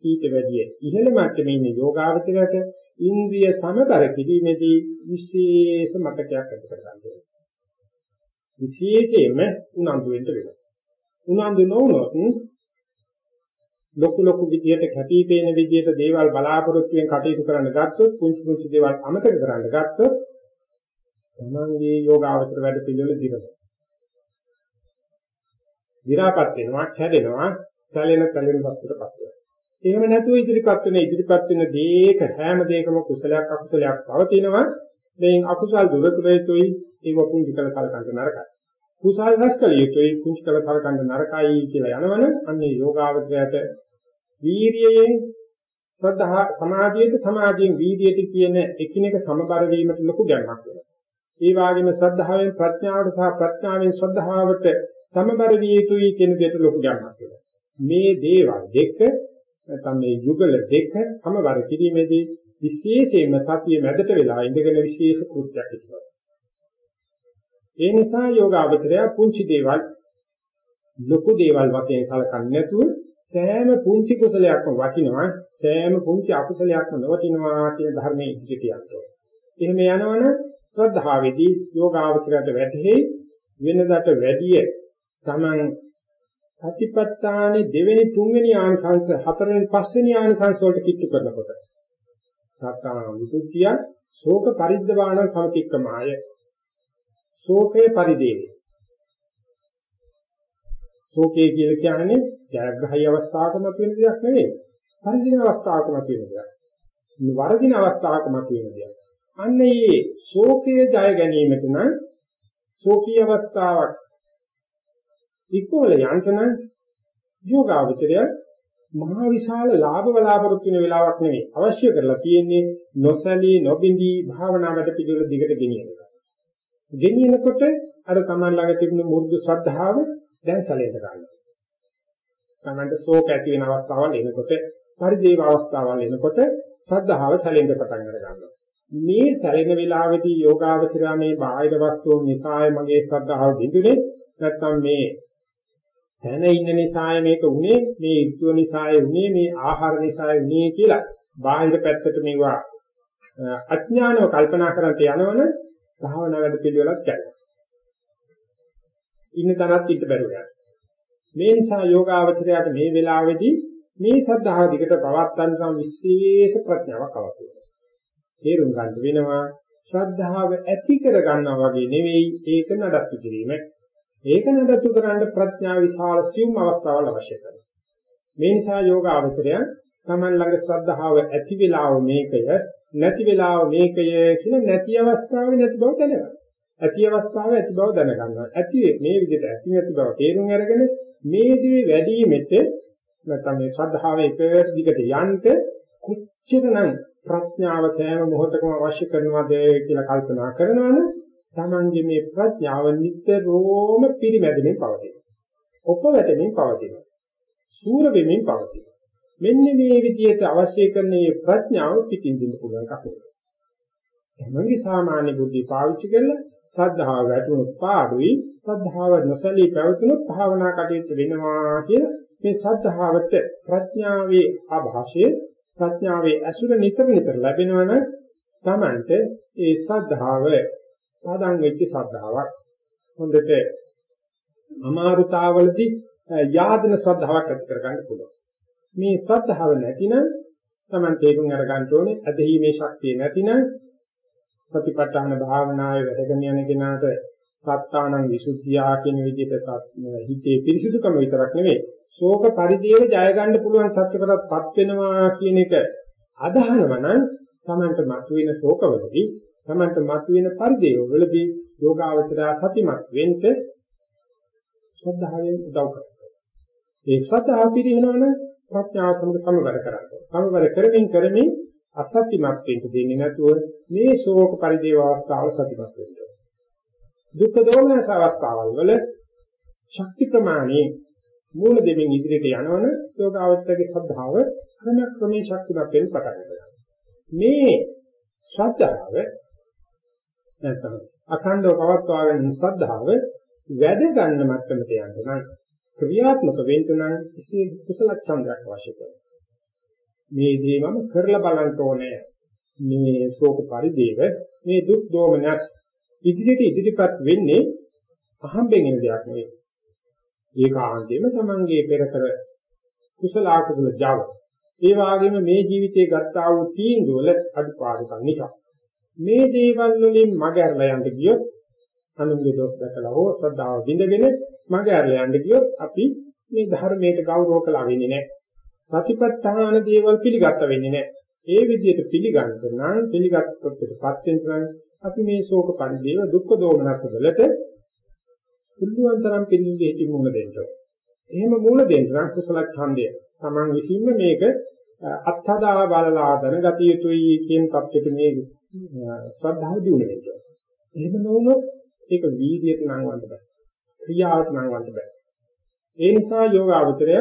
ඊට වැඩිය ඉහළ මට්ටමේ ඉන්න යෝගාවචරයට ඉන්ද්‍රිය සමබර කිරීමේදී විශේෂ මතකයක් ඇති කර ගන්නවා. විශේෂයෙන්ම උනන්දු වෙන්න වෙනවා. උනන්දු නොවුනොත් ලොකු ලොකු විදියට කැපී පෙනෙන විදියට දේවල් බලාපොරොත්තු වෙන කටයුතු කරන්න ගත්තොත් පුංචි පුංචි දේවල් අමතක කරන්න ගත්තොත් තමන්ගේ යෝගාවචර වැඩ පිළිවෙල දිරනවා. විරාපත් වෙනවා, කැඩෙනවා, සැලෙන සැලෙන වස්තුවටපත් වෙනවා. එහෙම නැතුව ඉදිරිපත් වෙන ඉදිරිපත් වෙන දේක හැම දෙයකම කුසලයක් අකුසලයක් පවතිනවා. මේන් අකුසල් දුරතුර යුතුයි ඒව පුංචි කළ කලකන්ට නරකයි. කුසල් රැස් කළ යුතුයි පුංචි කළ කලකන්ට නරකයි කියලා යනවනේ අන්නේ යෝගාවචරයට වීර්යයෙන් ශ්‍රද්ධා සමාධියට සමාධියෙන් වීර්යයට කියන එකිනෙක සමබර වීමට ලොකු ගැම්මක් වෙනවා. ඒ වගේම ශ්‍රද්ධාවෙන් ප්‍රඥාවට සහ ප්‍රඥාවෙන් ශ්‍රද්ධාවට සමබර විය යුතුයි කියන දෙයට ලොකු ගැම්මක් වෙනවා. මේ දේවල් දෙක නැත්නම් මේ යුගල දෙක සමබර කිරීමේදී විශේෂයෙන්ම සතිය මැදට වෙලා ඉඳගෙන විශේෂ කෘත්‍යයක් ඉදිරියට. ඒ නිසා යෝගාවචරය පුංචි දේවල් ලොකු දේවල් වශයෙන් සලකන්නේ නැතුව සෑම පුංචි කුසලයක්ම වටිනවා සෑම පුංචි අකුසලයක්ම නොවටිනවා කියන ධර්මයේ ඉදිරියට යනවා. එහෙම යනවන ශ්‍රද්ධාවේදී යෝගාවචරයට වැටෙහි වෙනදාට වැඩිය තමන් සතිපට්ඨානේ දෙවෙනි තුන්වෙනි ආනිසංස හතරවෙනි පස්වෙනි ආනිසංස වලට කිට්ටු කරනකොට සත්‍තාන විසුද්ධිය ශෝක පරිද්දවාණ සමතික්කමාය ශෝකේ පරිදේවේ ශෝකේ කියලා කියන්නේ ජයග්‍රහී අවස්ථාවකම තියෙන දෙයක් නෙවෙයි. පරිදින අවස්ථාවකම තියෙන දෙයක්. වරදින අවස්ථාවකම තියෙන දෙයක්. අන්න ඒ ශෝකයේ ජය ගැනීමට නම් ශෝකී අවස්ථාවක් ඉක්කොල යන්තන යෝගාවචරය මහා විශාල ලාභ බලාපොරොත්තු වෙන වෙලාවක් නෙවෙයි. අවශ්‍ය කරලා තියෙන්නේ නොසලී නොබිඳී භාවනා වැඩ පිළිවෙල දිගට ගෙනියන එක. ගෙනියනකොට අර තමන් ළඟ තිබුණු මුරුදු ශ්‍රද්ධාව දැන් සැලෙන්න ගන්නවා. තමන්ට ශෝක ඇති වෙන අවස්ථාවල් එනකොට පරිදේව අවස්ථාවල් එනකොට ශ්‍රද්ධාව සැලෙන්න පටන් ගන්නවා. මේ සැලෙන වෙලාවේදී යෝගාවචරය මේ බාහිර වස්තුන් නිසාය මගේ ශ්‍රද්ධාව බිඳුනේ නැත්නම් මේ තැන ඉන්න නිසාය මේක උනේ මේ ඍතුව නිසාය උනේ මේ ආහාර නිසාය උනේ කියලා බාහිර පැත්තට මේවා අඥානව කල්පනා කරන්ට යනවන භාවනා වැඩ පිළිවෙලක් ගන්නවා. ඉන්න තරත් ඉන්න බැරුව යනවා. මේ නිසා යෝගාවචරයට මේ වෙලාවේදී මේ සද්ධාව දිගට පවත්වන්න සම විශේෂ ප්‍රඥාවක් අවශ්‍යයි. තේරුම් ගන්න වෙනවා ශ්‍රද්ධාව ඇති කර ගන්නවා වගේ නෙවෙයි ඒක නඩත්තු කිරීම. ඒක නඩත්තු කරන්න ප්‍රඥා විශාල සියුම් අවස්ථාවල් අවශ්‍ය කරනවා. මේ නිසා යෝගාවචරය තමන් ළඟ ශ්‍රද්ධාව ඇති වෙලාව මේකය නැති වෙලාව මේකය කියන නැති අවස්ථාවේ නැති බව දැනගන්න. ඇති අවස්ථාවේ ඇති බව දැනගන්නවා. ඇති මේ විදිහට ඇති නැති බව තේරුම් අරගෙන මේ දේ වැඩිමෙත නැත්නම් මේ ශ්‍රද්ධාව එක දිගට යන්න කොච්චරනම් ප්‍රඥාව සෑම මොහොතකම අවශ්‍ය කරනවද කියලා කල්පනා කරනවනේ තමන්ගේ මේ ප්‍රඥාව නිතරම පිරිමැදෙමින් පවතිනවා. ඔපවැටෙමින් පවතිනවා. සූර වෙමින් පවතිනවා. මෙන්න මේ විදිහට අවශ්‍ය කරන මේ ප්‍රඥාව පිටින් දෙන්න පුළුවන් කපුට. තමන්ගේ සාමාන්‍ය බුද්ධි පාවිච්චි කරලා සද්ධාව වැටුණොත් පාඩුයි සද්ධාව නොසලී පැවතුනොත් භාවනා කටයුතු වෙනවා කියන මේ සද්ධාවට ප්‍රඥාවේ ආభాෂයේ ප්‍රඥාවේ ඇසුර නිතර නිතර ලැබෙනවන තමන්ට ඒ ශ්‍රද්ධාව පදන් වෙච්ච ශ්‍රද්ධාවක්. හොඳට අමාරුතාවලදී යාදන ශ්‍රද්ධාවක් ඇති කරගන්න පුළුවන්. මේ ශ්‍රද්ධාව නැතිනම් තමන් තේරුම් අරගන්න ඕනේ අධීමේ ශක්තිය නැතිනම් සතිපට්ඨාන භාවනාවේ වැඩගෙන යන කෙනාට සත්තානං විසුද්ධියා කියන විදිහට හිතේ පිරිසිදුකම විතරක් නෙවෙයි ශෝක පරිදේව ජය ගන්න පුළුවන් තත්ත්වකටපත් වෙනවා කියන එක අදහනව නම් තමන්ට මතුවෙන ශෝකවලදී තමන්ට මතුවෙන පරිදේව වලදී යෝගාවචරය සතිමත් වෙන්න ශ්‍රද්ධාවෙන් උදව් කරනවා. ඒ ශ්‍රද්ධාව පිළිහෙනවන ප්‍රඥාව සමග සමවර කරගන්නවා. සමවර කරමින් කරමින් අසත්‍යමත් වෙන්න දෙන්නේ නැතුව මේ ශෝක පරිදේව අවස්ථාව සතිමත් වෙන්න. දුක්ඛ දෝමනස අවස්ථාවල් වල ශක්ති ප්‍රමාණය මූල දෙමින් ඉදිරියට යනවන යෝගාවචරයේ ශ්‍රද්ධාව ක්‍රම ක්‍රමේ ශක්තිමත් වෙන්න පටන් ගන්නවා. මේ ශ්‍රද්ධාව නැත්නම් අඛණ්ඩව පවත්වාගෙන ශ්‍රද්ධාව වැඩ ගන්න මට්ටමට යන්න නම් ක්‍රියාත්මක වෙන්න නම් කිසි කුසල ඡන්දයක් අවශ්‍ය කරනවා. මේ දේ මම කරලා බලන්න ඕනේ. මේ ශෝක පරිදේව මේ දුක් දෝමනස් ඉදිරියට ඉදිරිපත් වෙන්නේ අහම්බෙන් එන දෙයක් නෙවෙයි. ඒකාන්තයෙන්ම තමන්ගේ පෙර කර කුසල අකුසල Java. ඒ වගේම මේ ජීවිතයේ ගත්තා වූ තීන්දුවල අඩුපාඩුකම් නිසා මේ දේවල් වලින් මග ඇරලා යන්න ගියොත් අනුන්ගේ දොස් දැකලා හෝ ශ්‍රද්ධාව බිඳගෙන මග ඇරලා යන්න ගියොත් අපි මේ ධර්මයට ගෞරව කළා වෙන්නේ නැහැ. සතිපට්ඨාන දේවල් පිළිගත්ත වෙන්නේ නැහැ. ඒ විදිහට පිළිගන්න නම් පිළිගත්තොත් පිටපත් වෙන අපි මේ ශෝක පරිදේව දුක්ඛ දෝමනස වලට පුළුවන් තරම් පිළිගිය හිටි මුණ දෙන්න. එහෙම මුණ දෙන්න නම් කුසල ඡන්දය. Taman විසින්ම මේක අත්හදා බලලා දැනගත යුතුයි කියන කප්පෙට මේ ශ්‍රද්ධාව දිනු වෙනවා. එහෙම නොවුනොත් ඒක වීදියට නම් වන්න බෑ. ක්‍රියාවට නම් වන්න බෑ. ඒ නිසා යෝගාවචරය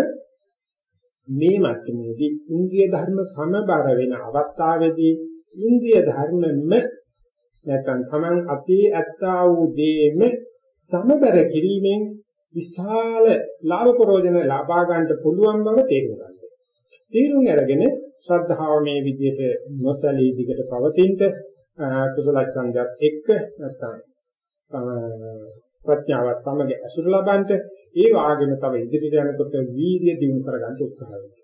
මේ මට්ටමේදී ඉන්ද්‍රිය ධර්ම සමබර වෙන අවස්ථාවේදී ඉන්ද්‍රිය ධර්මෙම නැත්නම් Taman අපේ ඇත්තා වූ දේම සමබර කිරීමෙන් විශාල ලාභ ප්‍රයෝජන ලබා ගන්නට පුළුවන් බව තේරුම් ගන්න. තේරුම් අරගෙන ශ්‍රද්ධාව මේ විදිහට නොසලී දිගට පවතිනට කුසල ඡන්දයක් එක්ක නැත්නම් ප්‍රඥාවත් සමග ඇසුර ලබන්ට ඒ වාගෙන තව ඉදිරියට යනකොට වීර්ය දිනු කරගන්න උත්සාහ කරනවා.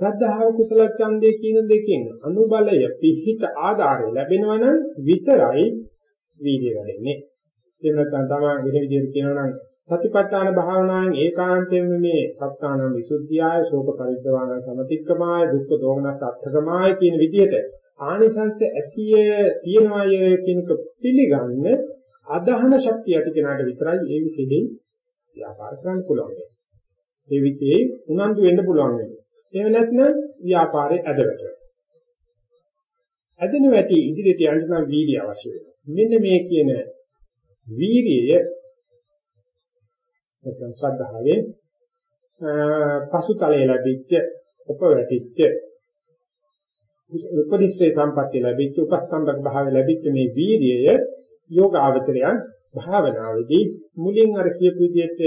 ශ්‍රද්ධාව කුසල ඡන්දේ කියන දෙකෙන් අනුබලය පිහිට ආධාරය ලැබෙනවා නම් විතරයි වීර්ය වැඩෙන්නේ. එහෙම නැත්නම් තමයි වෙන විදිහට කියනවා නම් සතිපට්ඨාන භාවනාවෙන් ඒකාන්තයෙන්ම මේ සත්‍තාන විසුද්ධියයි ශෝක පරිද්දවාන සමතික්කමාය දුක්ඛ දෝමනස් අත්ථකමාය කියන විදිහට ආනිසංශ ඇතිය තියනවාය කියනක පිළිගන්න අදහන ශක්තිය ඇති කෙනාට විතරයි ඒ විශේෂයෙන් ව්‍යාපාර කරන්න පුළුවන්. ඒ විදිහේ උනන්දු වෙන්න පුළුවන් වෙන්නේ. එහෙම නැත්නම් ව්‍යාපාරයේ ඇදවට. ඇදෙන වැටි ඉදිරියට යන්න නම් වීර්ය අවශ්‍ය වෙනවා. මෙන්න මේ කියන වීර්යය නැත්නම් ශ්‍රද්ධාවේ පසුතලයේ ලැබිච්ච උපවැටිච්ච උපදිස්සේ සම්පත්‍ය ලැබිච්ච උපස්තම්භක භාවය ලැබිච්ච මේ වීර්යය යෝග ආවතරයන් භාවනාවේදී මුලින් අර කියපු විදිහට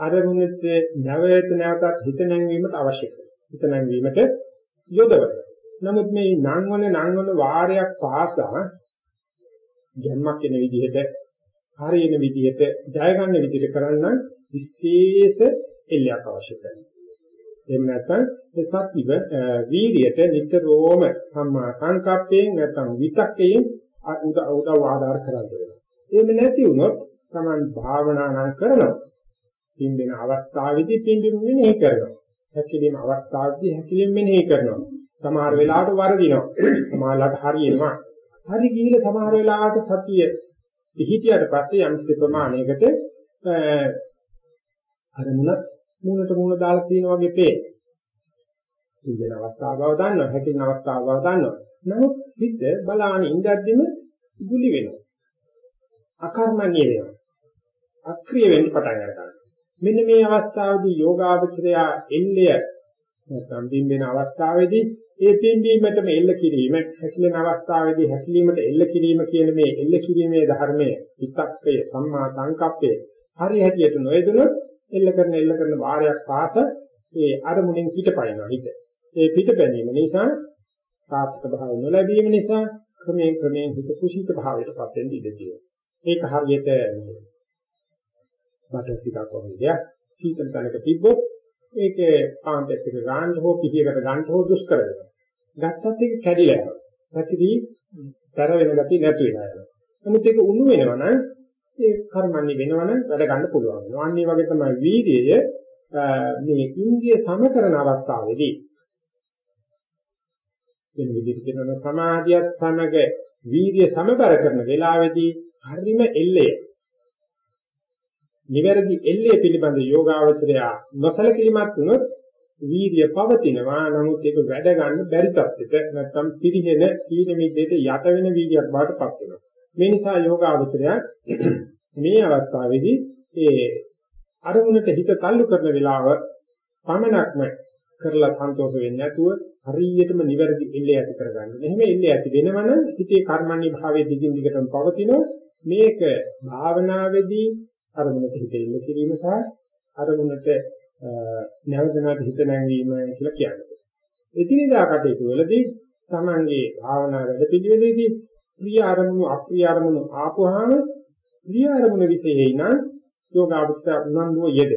අරමුණට නැවත නැවතත් හිත නැංවීමට අවශ්‍යයි. හිත නැංවීමට යොදවන. නමුත් මේ නංවන නංවන වාරයක් පාසා ජන්මක් වෙන විදිහට හරියන විදිහට ජය ගන්න විදිහට කරන්න විශේෂ එල්ලයක් අවශ්‍යයි. එහෙම නැත්නම් ඒ සත්‍විව වීර්යයට නිතරම සම්මා සංකප්පයෙන් නැත්නම් විතක්කයෙන් උදව් ආධාර කරන්න වෙනවා. එහෙම නැති වුණොත් Taman භාවනා නම් කරනවා. පින්බෙන අවස්ථාවේදී පින්බෙන මෙනෙහි කරනවා. හැකිලිම අවස්ථාවේදී හැකිලිම මෙනෙහි කරනවා. සමහර වෙලාවට වරදිනවා. සමහරලාට හරියනවා. හරි ගිහිල්ලා සමහර වෙලාවට සතිය පිහිටියට පස්සේ යම් ප්‍රමාණයකට අර මුල මූණට මූණ දාලා තියෙන වගේ පේ. ඉන්දින අවස්ථාව බව දන්නවා, හැකින අවස්ථාව බව දන්නවා. නමුත් හිත බලාන ඉඳද්දිම ගුලි වෙනවා. අකර්මණීය වෙනවා. අක්‍රිය වෙන්න පටන් ගන්නවා. මෙන්න මේ අවස්ථාවේදී යෝගාවචරය එල්ලය නැත්නම් බින්දෙන අවස්ථාවේදී ඒ පින්බීමටම එල්ල කිරීම හැකිලෙන අවස්ථාවේදී හැකිලීමට එල්ල කිරීම කියන මේ එල්ල කිරීමේ ධර්මයේ විතක්කය සම්මා සංකප්පය හරි හැටියට නොයදුනොත් එල්ල කරන එල්ල කරන වාරයක් පාස ඒ අරමුණෙන් පිටපයින්නවා හිත. ඒ පිටපැනීම නිසා සාර්ථක භාවය නොලැබීම නිසා ක්‍රමයෙන් ක්‍රමයෙන් හිත කුසීත භාවයටපත් වෙන්න ඉඩ තියෙනවා. ඒක හරියට බටර් ටිකක් වගේ දෙයක් සීතල තැනක තිබ්බොත් ඒක පාන්තෙත් එක ගන්න හෝ පිටියකට ගන්න හෝ දුෂ්කර වෙනවා. ගත්තත් ඒක කැඩිලා යනවා. පැතිරි තර වෙන ගතිය නැතු වෙනවා යනවා. නමුත් ඒක උණු වෙනවා නම් ඒ කර්මන්නේ වෙනවනම් වැඩ ගන්න පුළුවන් වෙනවා. අන්න ඒ වගේ තමයි වීර්යය මේ ඉන්ද්‍රිය සමකරන අවස්ථාවේදී වෙන විදිහට කියනවා සමාධියත් සමග වීර්ය සමබර කරන වෙලාවේදී හරිම එල්ලේ. නිවැරදි එල්ලේ පිළිබඳ යෝගාවචරය නොසලකිලිමත් වුණොත් වීර්ය පවතිනවා. නමුත් ඒක වැඩ ගන්න බැරි තත්ත්වයක නැත්නම් පිරිහෙන කීන මිද්දේට යට වෙන වීර්යයක් බවට පත් වෙනවා. මේ නිසා යෝගාවචරය මේ අවස්ථාවේදී ඒ අරමුණට හිත තල්ලු කරන වෙලාව පමණක්ම කරලා සන්තෝෂ වෙන්නේ නැතුව හරියටම නිවැරදි එල්ලේ ඇති කරගන්න. එහෙම එල්ලේ ඇති වෙනවනම් හිතේ කර්මන්නේ භාවයේ දිගින් දිගටම පවතිනවා. මේක භාවනාවේදී අරමුණට හිත එල්ල කිරීම සහ අරමුණට නැවතනට හිත නැංවීම කියලා කියන්නේ. එදිනෙදා කටයුතු වලදී තමන්ගේ භාවනා වැඩ පිළිවෙලේදී ප්‍රිය අරමුණු අප්‍රිය අරමුණු ආපුවාම ප්‍රිය අරමුණ විශේෂයි නම් යෝගාවචර උනන්දුව යෙද.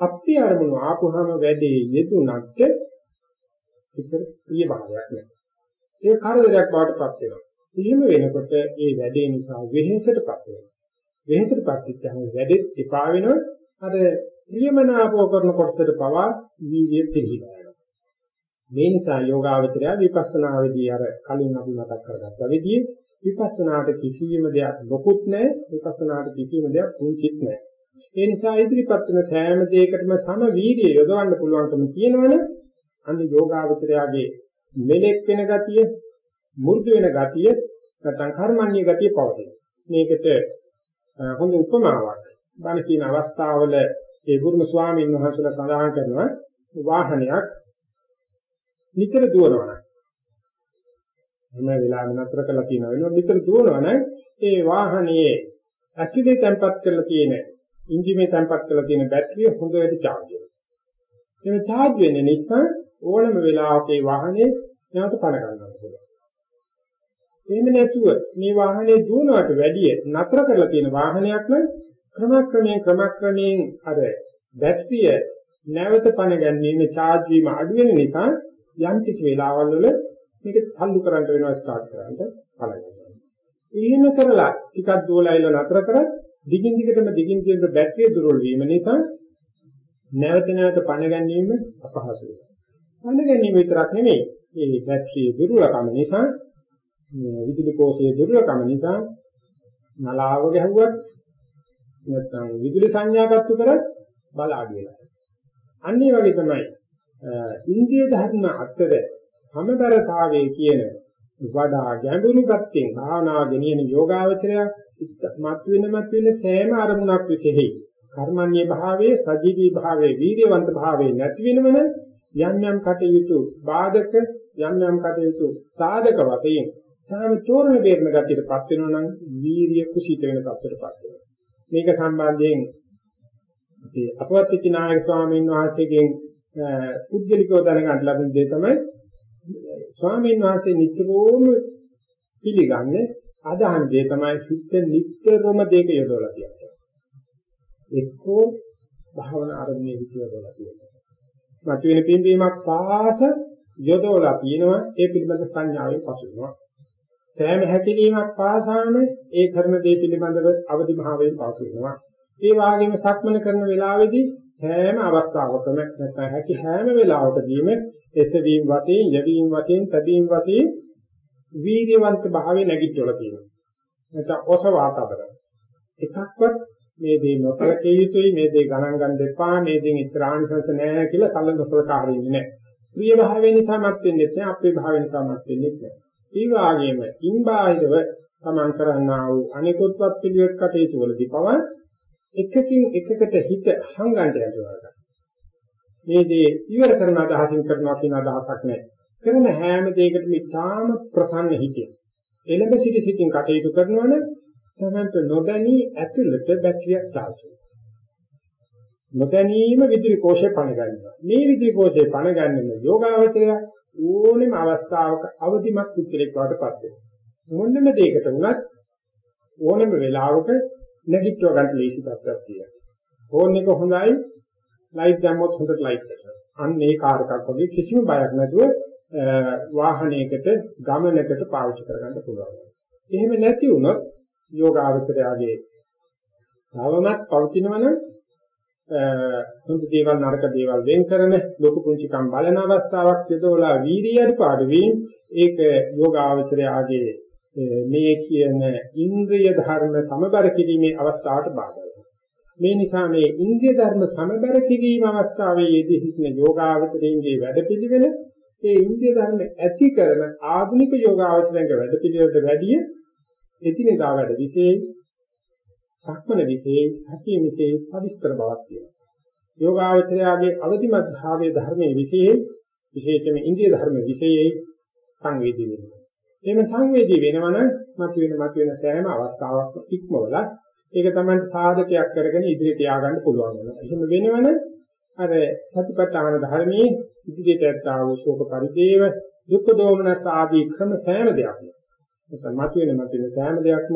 අප්‍රිය අරමුණු ආපුවාම වැඩේ යෙදුනත් ඒක ප්‍රිය භාවයක් නෑ. ඒක කරදරයක් බවට පත් වෙනවා. එහෙම වෙනකොට ඒ වැඩේ නිසා වෙහෙසටපත් වෙනවා. වෙහෙසටපත් වෙච්චාම වැඩෙත් එපා වෙනවා. අර ප්‍රියමනාපව කරන කොටසට පවා වීර්යය පිළිහිලා යනවා. මේ නිසා යෝගාවචරය විපස්සනාවේදී අර කලින් අපි මතක් කරගත්තා විදිහේ විපස්සනාට කිසියම් දෙයක් ලොකුත් නැහැ විපස්සනාට කිසියම් දෙයක් පුංචිත් නැහැ. ඒ නිසා ඉදිරිපත් වෙන සෑම දෙයකටම සම වීර්යය යොදවන්න පුළුවන්කම තියෙනවනේ අන්න යෝගාවචරයාගේ මෙලෙක් වෙන ගතිය, මු르දු වෙන ගතිය, නැත්නම් කර්මන්නේ ගතිය පවතින. මේකට හොඳ උපමාවක්. බණ කියන අවස්ථාවල ඒ ගුරුම ස්වාමීන් වහන්සේලා සඳහන් කරනවා වාහනයක් නිතර දුවනවා. හැම වෙලාවෙම නතර කරලා තියෙනවා වෙනවා නිතර දුවනවා නම් ඒ වාහනයේ ඇක්චුලි තැම්පත් කරලා තියෙන එන්ජිමේ තැම්පත් කරලා තියෙන බැටරිය හොඳට charge වෙනවා. ඒක charge වෙන්න නිසා ඕනම වෙලාවක ඒ වාහනේ නැවත පණ ගන්නවා පුළුවන්. එහෙම නැතුව මේ වාහනේ දුවනවට වැඩිය නතර කරලා තියෙන වාහනයක් නම් ක්‍රමක්‍රමයෙන් ක්‍රමක්‍රමයෙන් අර බැටරිය නැවත පණ ගැනීම charge වීම අඩු වෙන නිසා යම් කිසි වෙලාවල් වල මේක තල්ලු කරන්න වෙනවා ස්ටාර්ට් කරන්න බලන්න. එහෙම කරලා ටිකක් දුවලා ඉල නතර කරත් දිගින් දිගටම දිගින් දිගට බැටරිය දුර්වල වීම නිසා නැවත නැවත පණ ගැනීම අපහසු වෙනවා. පණ ගැනීම විතරක් නෙමෙයි මේ බැටරිය දුර්වලකම නිසා විදුලි කෝෂයේ දුර්වලකම නිසා නලාව ගැහුවත් නැත්නම් විදුලි සංඥාගත්තු කරත් බල අඩු වෙනවා. අන්න ඒ වගේ තමයි ඉන්දිය ධර්ම අතර සමබරතාවයේ කියන වඩා ගැඹුරු පැත්තෙන් භාවනා ගෙනියන යෝගාවචරය මත් වෙන මත් වෙන සෑම අරමුණක් විශේෂයි. කර්මන්නේ භාවයේ සජීවී භාවයේ වීර්යවන්ත භාවයේ නැති වෙනවන යම් යම් කටයුතු බාධක යම් යම් කටයුතු සාධක වශයෙන් සාම චෝරණ බේරන ගතියටපත් වෙනවා නම් වීර්ය කුසීත වෙන තත්ත්වයටපත් වෙනවා. මේක සම්බන්ධයෙන් අපි අපවත් නායක ස්වාමීන් වහන්සේගෙන් පුද්ගලිකව දැනගන්න ලැබෙන දේ තමයි ස්වාමීන් වහන්සේ නිතරම පිළිගන්නේ අදහන දේ තමයි සිත් නිතරම දෙක යොදවලා තියෙනවා. එක්කෝ භාවනා ආරම්භයේ විදියවලා තියෙනවා. මතුවෙන පින්බීමක් පාස යොදවලා කියනවා ඒ පිළිබඳ සංඥාවෙන් පසුනවා. සෑම හැකිලීමක් පාසාම ඒ කරන දේ පිළිබඳව අවදි භාවයෙන් පසු වෙනවා. ඒ වාගේම සක්මන කරන වෙලාවේදී හැම අවස්ථාවකම නැත්නම් හැකි හැම වෙලාවකදීම එසවීම වශයෙන්, යවීම වශයෙන්, තදීම වශයෙන් වීර්යවන්ත භාවයේ නැගිටවල තියෙනවා. නැත්නම් ඔසවාතබර. එකක්වත් මේ දේ නොකලකේ යුතුයි, මේ දේ ගණන් ගන්න දෙපා, මේ දේ ඉතරාංශංශ නැහැ කියලා සැලඳසලකා හරින්නේ නැහැ. ප්‍රිය භාවය නිසා මත් වෙන්නේ නැහැ, අපේ භාවය නිසා මත් වෙන්නේ නැහැ. ඒ වාගේම ඉන්බාහිරව තමන් කරන්නා වූ අනිකුත්වත් පිළිවෙත් කටයුතු වලදී පවා එකකින් එකකට හිත හංගන්න යනවා. මේ දේ ඉවර කරන අදහසින් කරනවා කියන අදහසක් නැහැ. කරන හැම දෙයකටම ඉතාම ප්‍රසන්න හිතේ. එළඹ සිටි සිටින් කටයුතු කරනවනම් තමන්ට නොදැනී ඇතුළත බැටරියක් charge නොදැනීම විදුලි කෝෂේ පණ ගන්නවා. මේ විදුලි කෝෂේ පණ ගන්නම යෝගාවචරය ඕනෙම අවස්ථාවක අවදිමත් පුද්ගලෙක් වඩපත් වෙනවා. මොනම දෙයකට වුණත් ඕනෙම වෙලාවක නැගිටව ගන්න ලේසි තත්ත්වයක් තියෙනවා. ෆෝන් එක හොඳයි, ලයිට් දැම්මොත් හොඳට ලයිට් කරනවා. අන්න ඒ කාර් එකක් වගේ කිසිම බයක් නැතුව වාහනයකට ගමනකට පාවිච්චි කරගන්න පුළුවන්. එහෙම නැති වුණොත් යෝගාවචරයාගේ භවමත් පවතිනවනම් හොඳ දේවල් නරක දේවල් වෙන් කරන ලොකු පුංචිකම් බලන අවස්ථාවක් යදවලා වීර්යයට පාඩු වීම ඒක යෝගාවචරයාගේ මේ කියන ඉන්ද්‍රිය ධර්ම සමබර කිරීමේ අවස්ථාවට බාධා වෙනවා. මේ නිසා මේ ඉන්ද්‍රිය ධර්ම සමබර කිරීම අවස්ථාවේ යෙදී සිටින යෝගාවචරයේ වැඩපිළිවෙල ඒ ඉන්ද්‍රිය ධර්ම ඇති කරන ආධුනික යෝගාවචරයේ වැඩපිළිවෙලට වැඩිය එදිනෙදා වැඩ විශේෂ සක්මන විශේෂ සතිය විශේෂ සවිස්තර බවක් තියෙනවා. යෝගාවචරයාගේ අවදිමත් භාවයේ ධර්මයේ විශේෂ විශේෂයෙන්ම ඉන්ද්‍රිය ධර්ම විශේෂයි සංවේදී වෙනවා. එහෙම සංවේදී වෙනවනම් මතුවෙන මතුවෙන සෑම අවස්ථාවක් ඉක්මවලා ඒක තමයි සාධකයක් කරගෙන ඉදිරියට ය아가න්න පුළුවන් වෙනවා. එහෙම වෙනවනම් අර සතිපට්ඨාන ධර්මයේ ඉදිරියට ඇත්තා වූ ශෝක පරිදේව දුක්ඛ දෝමනස් ආදී ක්‍රම සෑම දෙයක්ම නැත්නම් මතුවෙන මතුවෙන සෑම දෙයක්ම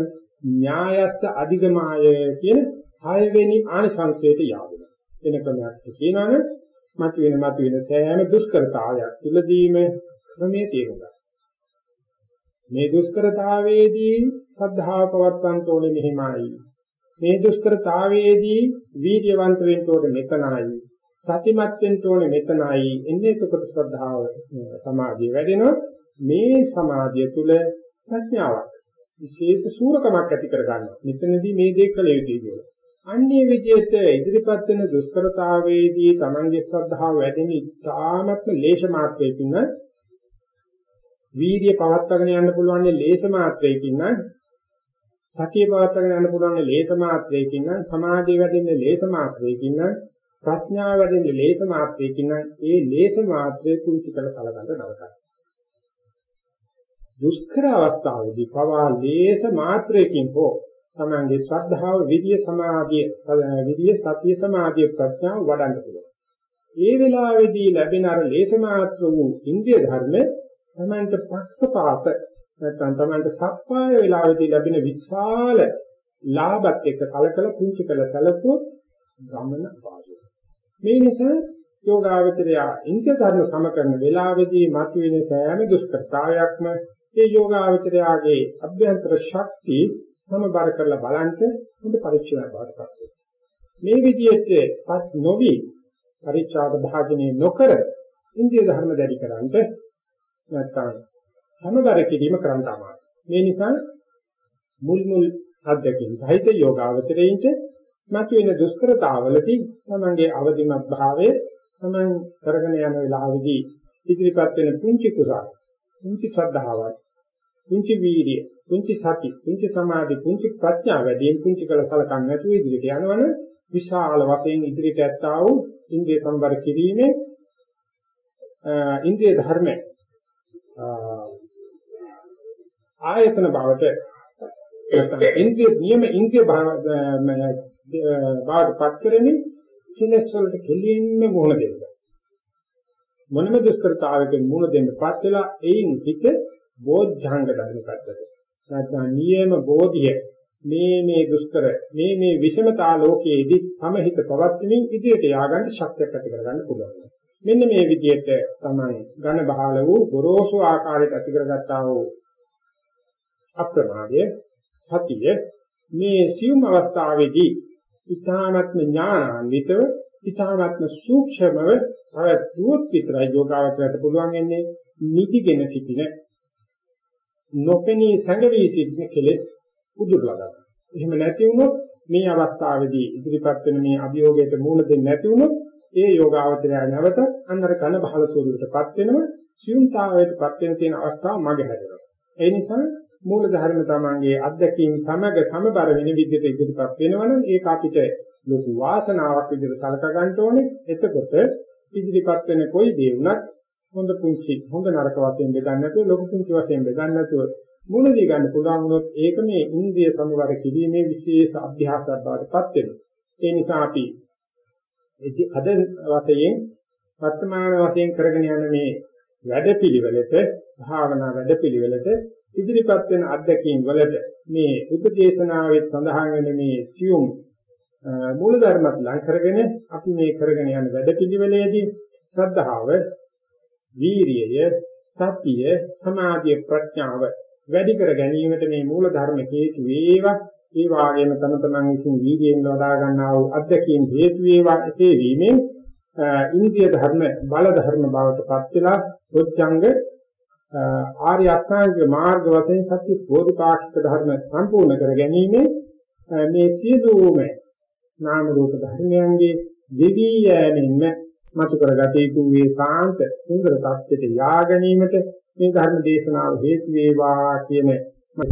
න්‍යායස්ස අධිගමාය කියන හයවෙනි ආනිසංසයට යාවෙනවා. වෙන ක්‍රමයක් කියනවනේ මතුවෙන මතුවෙන සෑම දුෂ්කරතාවයක් තුලදීම ක්‍රමයේ තේරුම් ගන්න. මේ දුෂ්කරතාවයේදී සද්ධාව පවත්වන්න ඕනේ මෙහිමයි. මේ දුෂ්කරතාවයේදී වීර්යවන්ත වෙන්න ඕනේ මෙතනයි. සතිමත් වෙන්න ඕනේ මෙතනයි. එන්නේ එතකොට ශ්‍රද්ධාව සමාධිය වැඩෙනවා. මේ සමාධිය තුල ප්‍රඥාවක් විශේෂ සූරකමක් ඇති කර ගන්නවා. මෙතනදී මේ දේ කළ යුතුයි කියලා. අන්නේ විදිහට ඉදිරිපත් වෙන දුෂ්කරතාවයේදී Tamange ශ්‍රද්ධාව වැඩෙන ඉතාමත්ම ලේෂ මාත්‍රයකින් වීර්ය පවත්වාගෙන යන්න පුළුවන් ලේස මාත්‍රයකින් නම් සතිය පවත්වාගෙන යන්න පුළුවන් ලේස මාත්‍රයකින් නම් සමාධිය වැඩෙන්නේ ලේස මාත්‍රයකින් නම් ප්‍රඥාව වැඩෙන්නේ ලේස මාත්‍රයකින් නම් ඒ ලේස මාත්‍රයේ කුංචි කළ සලකන්න නරකයි. දුෂ්කර අවස්ථාවේදී පවා ලේස මාත්‍රයකින් හෝ තමන්ගේ ශ්‍රද්ධාව විද්‍ය සමාධිය විද්‍ය සතිය සමාධිය ප්‍රඥාව වඩන්න පුළුවන්. ඒ වෙලාවේදී ලැබෙන අර ලේස මාත්‍ර වූ ඉන්ද්‍රිය ධර්ම තමන්ට පක්ෂපාත නැත්නම් තමයි සප්පාය වේලාවේදී ලැබෙන විශාල ලාභත් එක්ක කලකල පුංචි කළ සැලකුවොත් ගමන පාඩුයි. මේ නිසා යෝගාවචරය ඉන්ද්‍ර ධර්ම සමකරන වේලාවේදී මතුවෙන සෑම දුෂ්කරතාවයක්ම ඒ යෝගාවචරයාගේ අභ්‍යන්තර ශක්තිය සමබර කරලා බලන්න හොඳ පරීක්ෂණයක් වඩපත් මේ විදිහටපත් නොවි පරීක්ෂාක භාජනය නොකර ඉන්ද්‍රිය ධර්ම දැඩි කරන්ට නැත්නම් සමබර කිරීම කරන්න තමයි. මේ නිසා මුල් මුල් අධ්‍යක්ෂින් සහිත යෝගාවචරයින්ට මතුවෙන දුෂ්කරතාවලදී තමන්ගේ අවදිමත් භාවය තමන් කරගෙන යන වෙලාවේදී ඉදිරිපත් වෙන පුංචි කුසල පුංචි ශ්‍රද්ධාවක් පුංචි වීර්ය පුංචි සති පුංචි සමාධි පුංචි ප්‍රඥා වැඩියෙන් පුංචි කළ කලකම් නැතුව ඉදිරියට යනවන විශාල වශයෙන් ඉදිරියට ඇත්තා වූ ඉන්ද්‍රිය සම්බර කිරීමේ ඉන්ද්‍රිය ධර්ම ආයතන බවට එතන ඉන්ද්‍රිය නියම ඉන්ද්‍රිය බවට පත් කරමින් කෙලස් වලට කෙලින්ම මුහුණ දෙන්න මොනම දුෂ්කරතාවයකින් මුහුණ දෙන්නපත් වෙලා එයින් හිත බෝධ්‍යංග ධර්ම පැත්තට නැත්නම් නියම බෝධිය මේ මේ දුෂ්කර මේ මේ විෂමතා ලෝකයේදී සමහිත පවත්වමින් ඉදිරියට ය아가න්න ශක්තියක් ඇති කරගන්න පුළුවන්. මෙන්න මේ විදිහට තමයි ඝන බහල වූ ගොරෝසු ආකාරයට ඇති කරගත්තා වූ අප්‍රමාදය සතිය මේ සියුම් අවස්ථාවේදී ඊ타නත්ම ඥානාන්විතව ඊ타නත්ම සූක්ෂමව අවද්දුත් විතරයි යෝගාවචරයට පුළුවන් වෙන්නේ නිතිගෙන සිටින නොපෙනී සංගවී සිටින කෙලෙස් උදුරලා ගන්න. එහෙම නැති වුණොත් මේ අවස්ථාවේදී ඉදිරිපත් වෙන මේ අභියෝගයට මූණ දෙන්නේ නැති වුණොත් ඒ යෝගාවචරය නැවත අන්නර කන බහල ස්වරූපයටපත් වෙනවා සියුම්තාවයටපත් වෙන තියෙන අවස්ථාව මගේ හැදෙනවා. ඒ නිසා මූල ධර්ම තමංගේ අධ්‍යක්ීම් සමග සමබර වෙන විදිහට ඉදිරිපත් වෙනවනම් ඒක අපිට ලොකු වාසනාවක් විදිහට සලක ගන්න ඕනේ. එතකොට ඉදිරිපත් වෙන කොයි දේ වුණත් හොඳ පුංචි හොඳ නරක වශයෙන් බෙදන්න නැතුව ලොකු පුංචි වශයෙන් බෙදන්න නැතුව මුලදී ගන්න පුළුවන් වුණොත් ඒක මේ ඉන්ද්‍රිය සමවර කිරීමේ විශේෂ අභ්‍යාසයක් බවට පත් වෙනවා. ඒ නිසා අපි අද වශයෙන් වර්තමාන වශයෙන් කරගෙන යන මේ වැඩපිළිවෙලට භාවනා වැඩපිළිවෙලට ඉදිරිපත් වෙන අත්දැකීම් වලට මේ උපදේශනාවේ සඳහන් වෙන මේ සියුම් මූල ධර්මත් ලං කරගෙන අපි මේ කරගෙන යන වැඩපිළිවෙලේදී ශ්‍රද්ධාව වීරියය, සතිය, සමාධිය, ප්‍රඥාව වැඩි කර ගැනීමට මේ මූල ධර්ම හේතු වේවා. ඒ වාගේම තම තමන් විසින් වීර්යයෙන් වඩා ගන්නා වූ අධ්‍යක්ීම් හේතු වේවා. ඒ වීමෙන් ඉන්ද්‍රිය ධර්ම බල ධර්ම බවට පත් වෙලා ඔච්ඡංග ආර්ය අෂ්ටාංග මාර්ග වශයෙන් සත්‍ය බෝධිපාක්ෂික ධර්ම සම්පූර්ණ කර ගැනීම මේ සියලුම නාම රූප ධර්මයන්ගේ දෙවි යෑමෙන්ම මතු කරගත යුතු මේ සාන්ත සුන්දර tattete යා ගැනීමට මේ ධර්ම දේශනාව හේතු වේවා කියන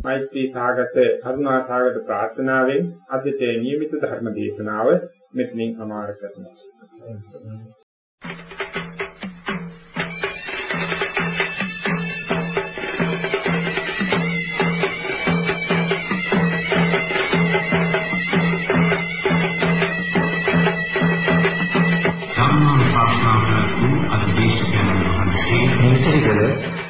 මෛත්‍රී සාගත කරුණා සාගත ප්‍රාර්ථනාවෙන් අදට නියමිත ධර්ම දේශනාව මෙතනින් සමාර කරනවා.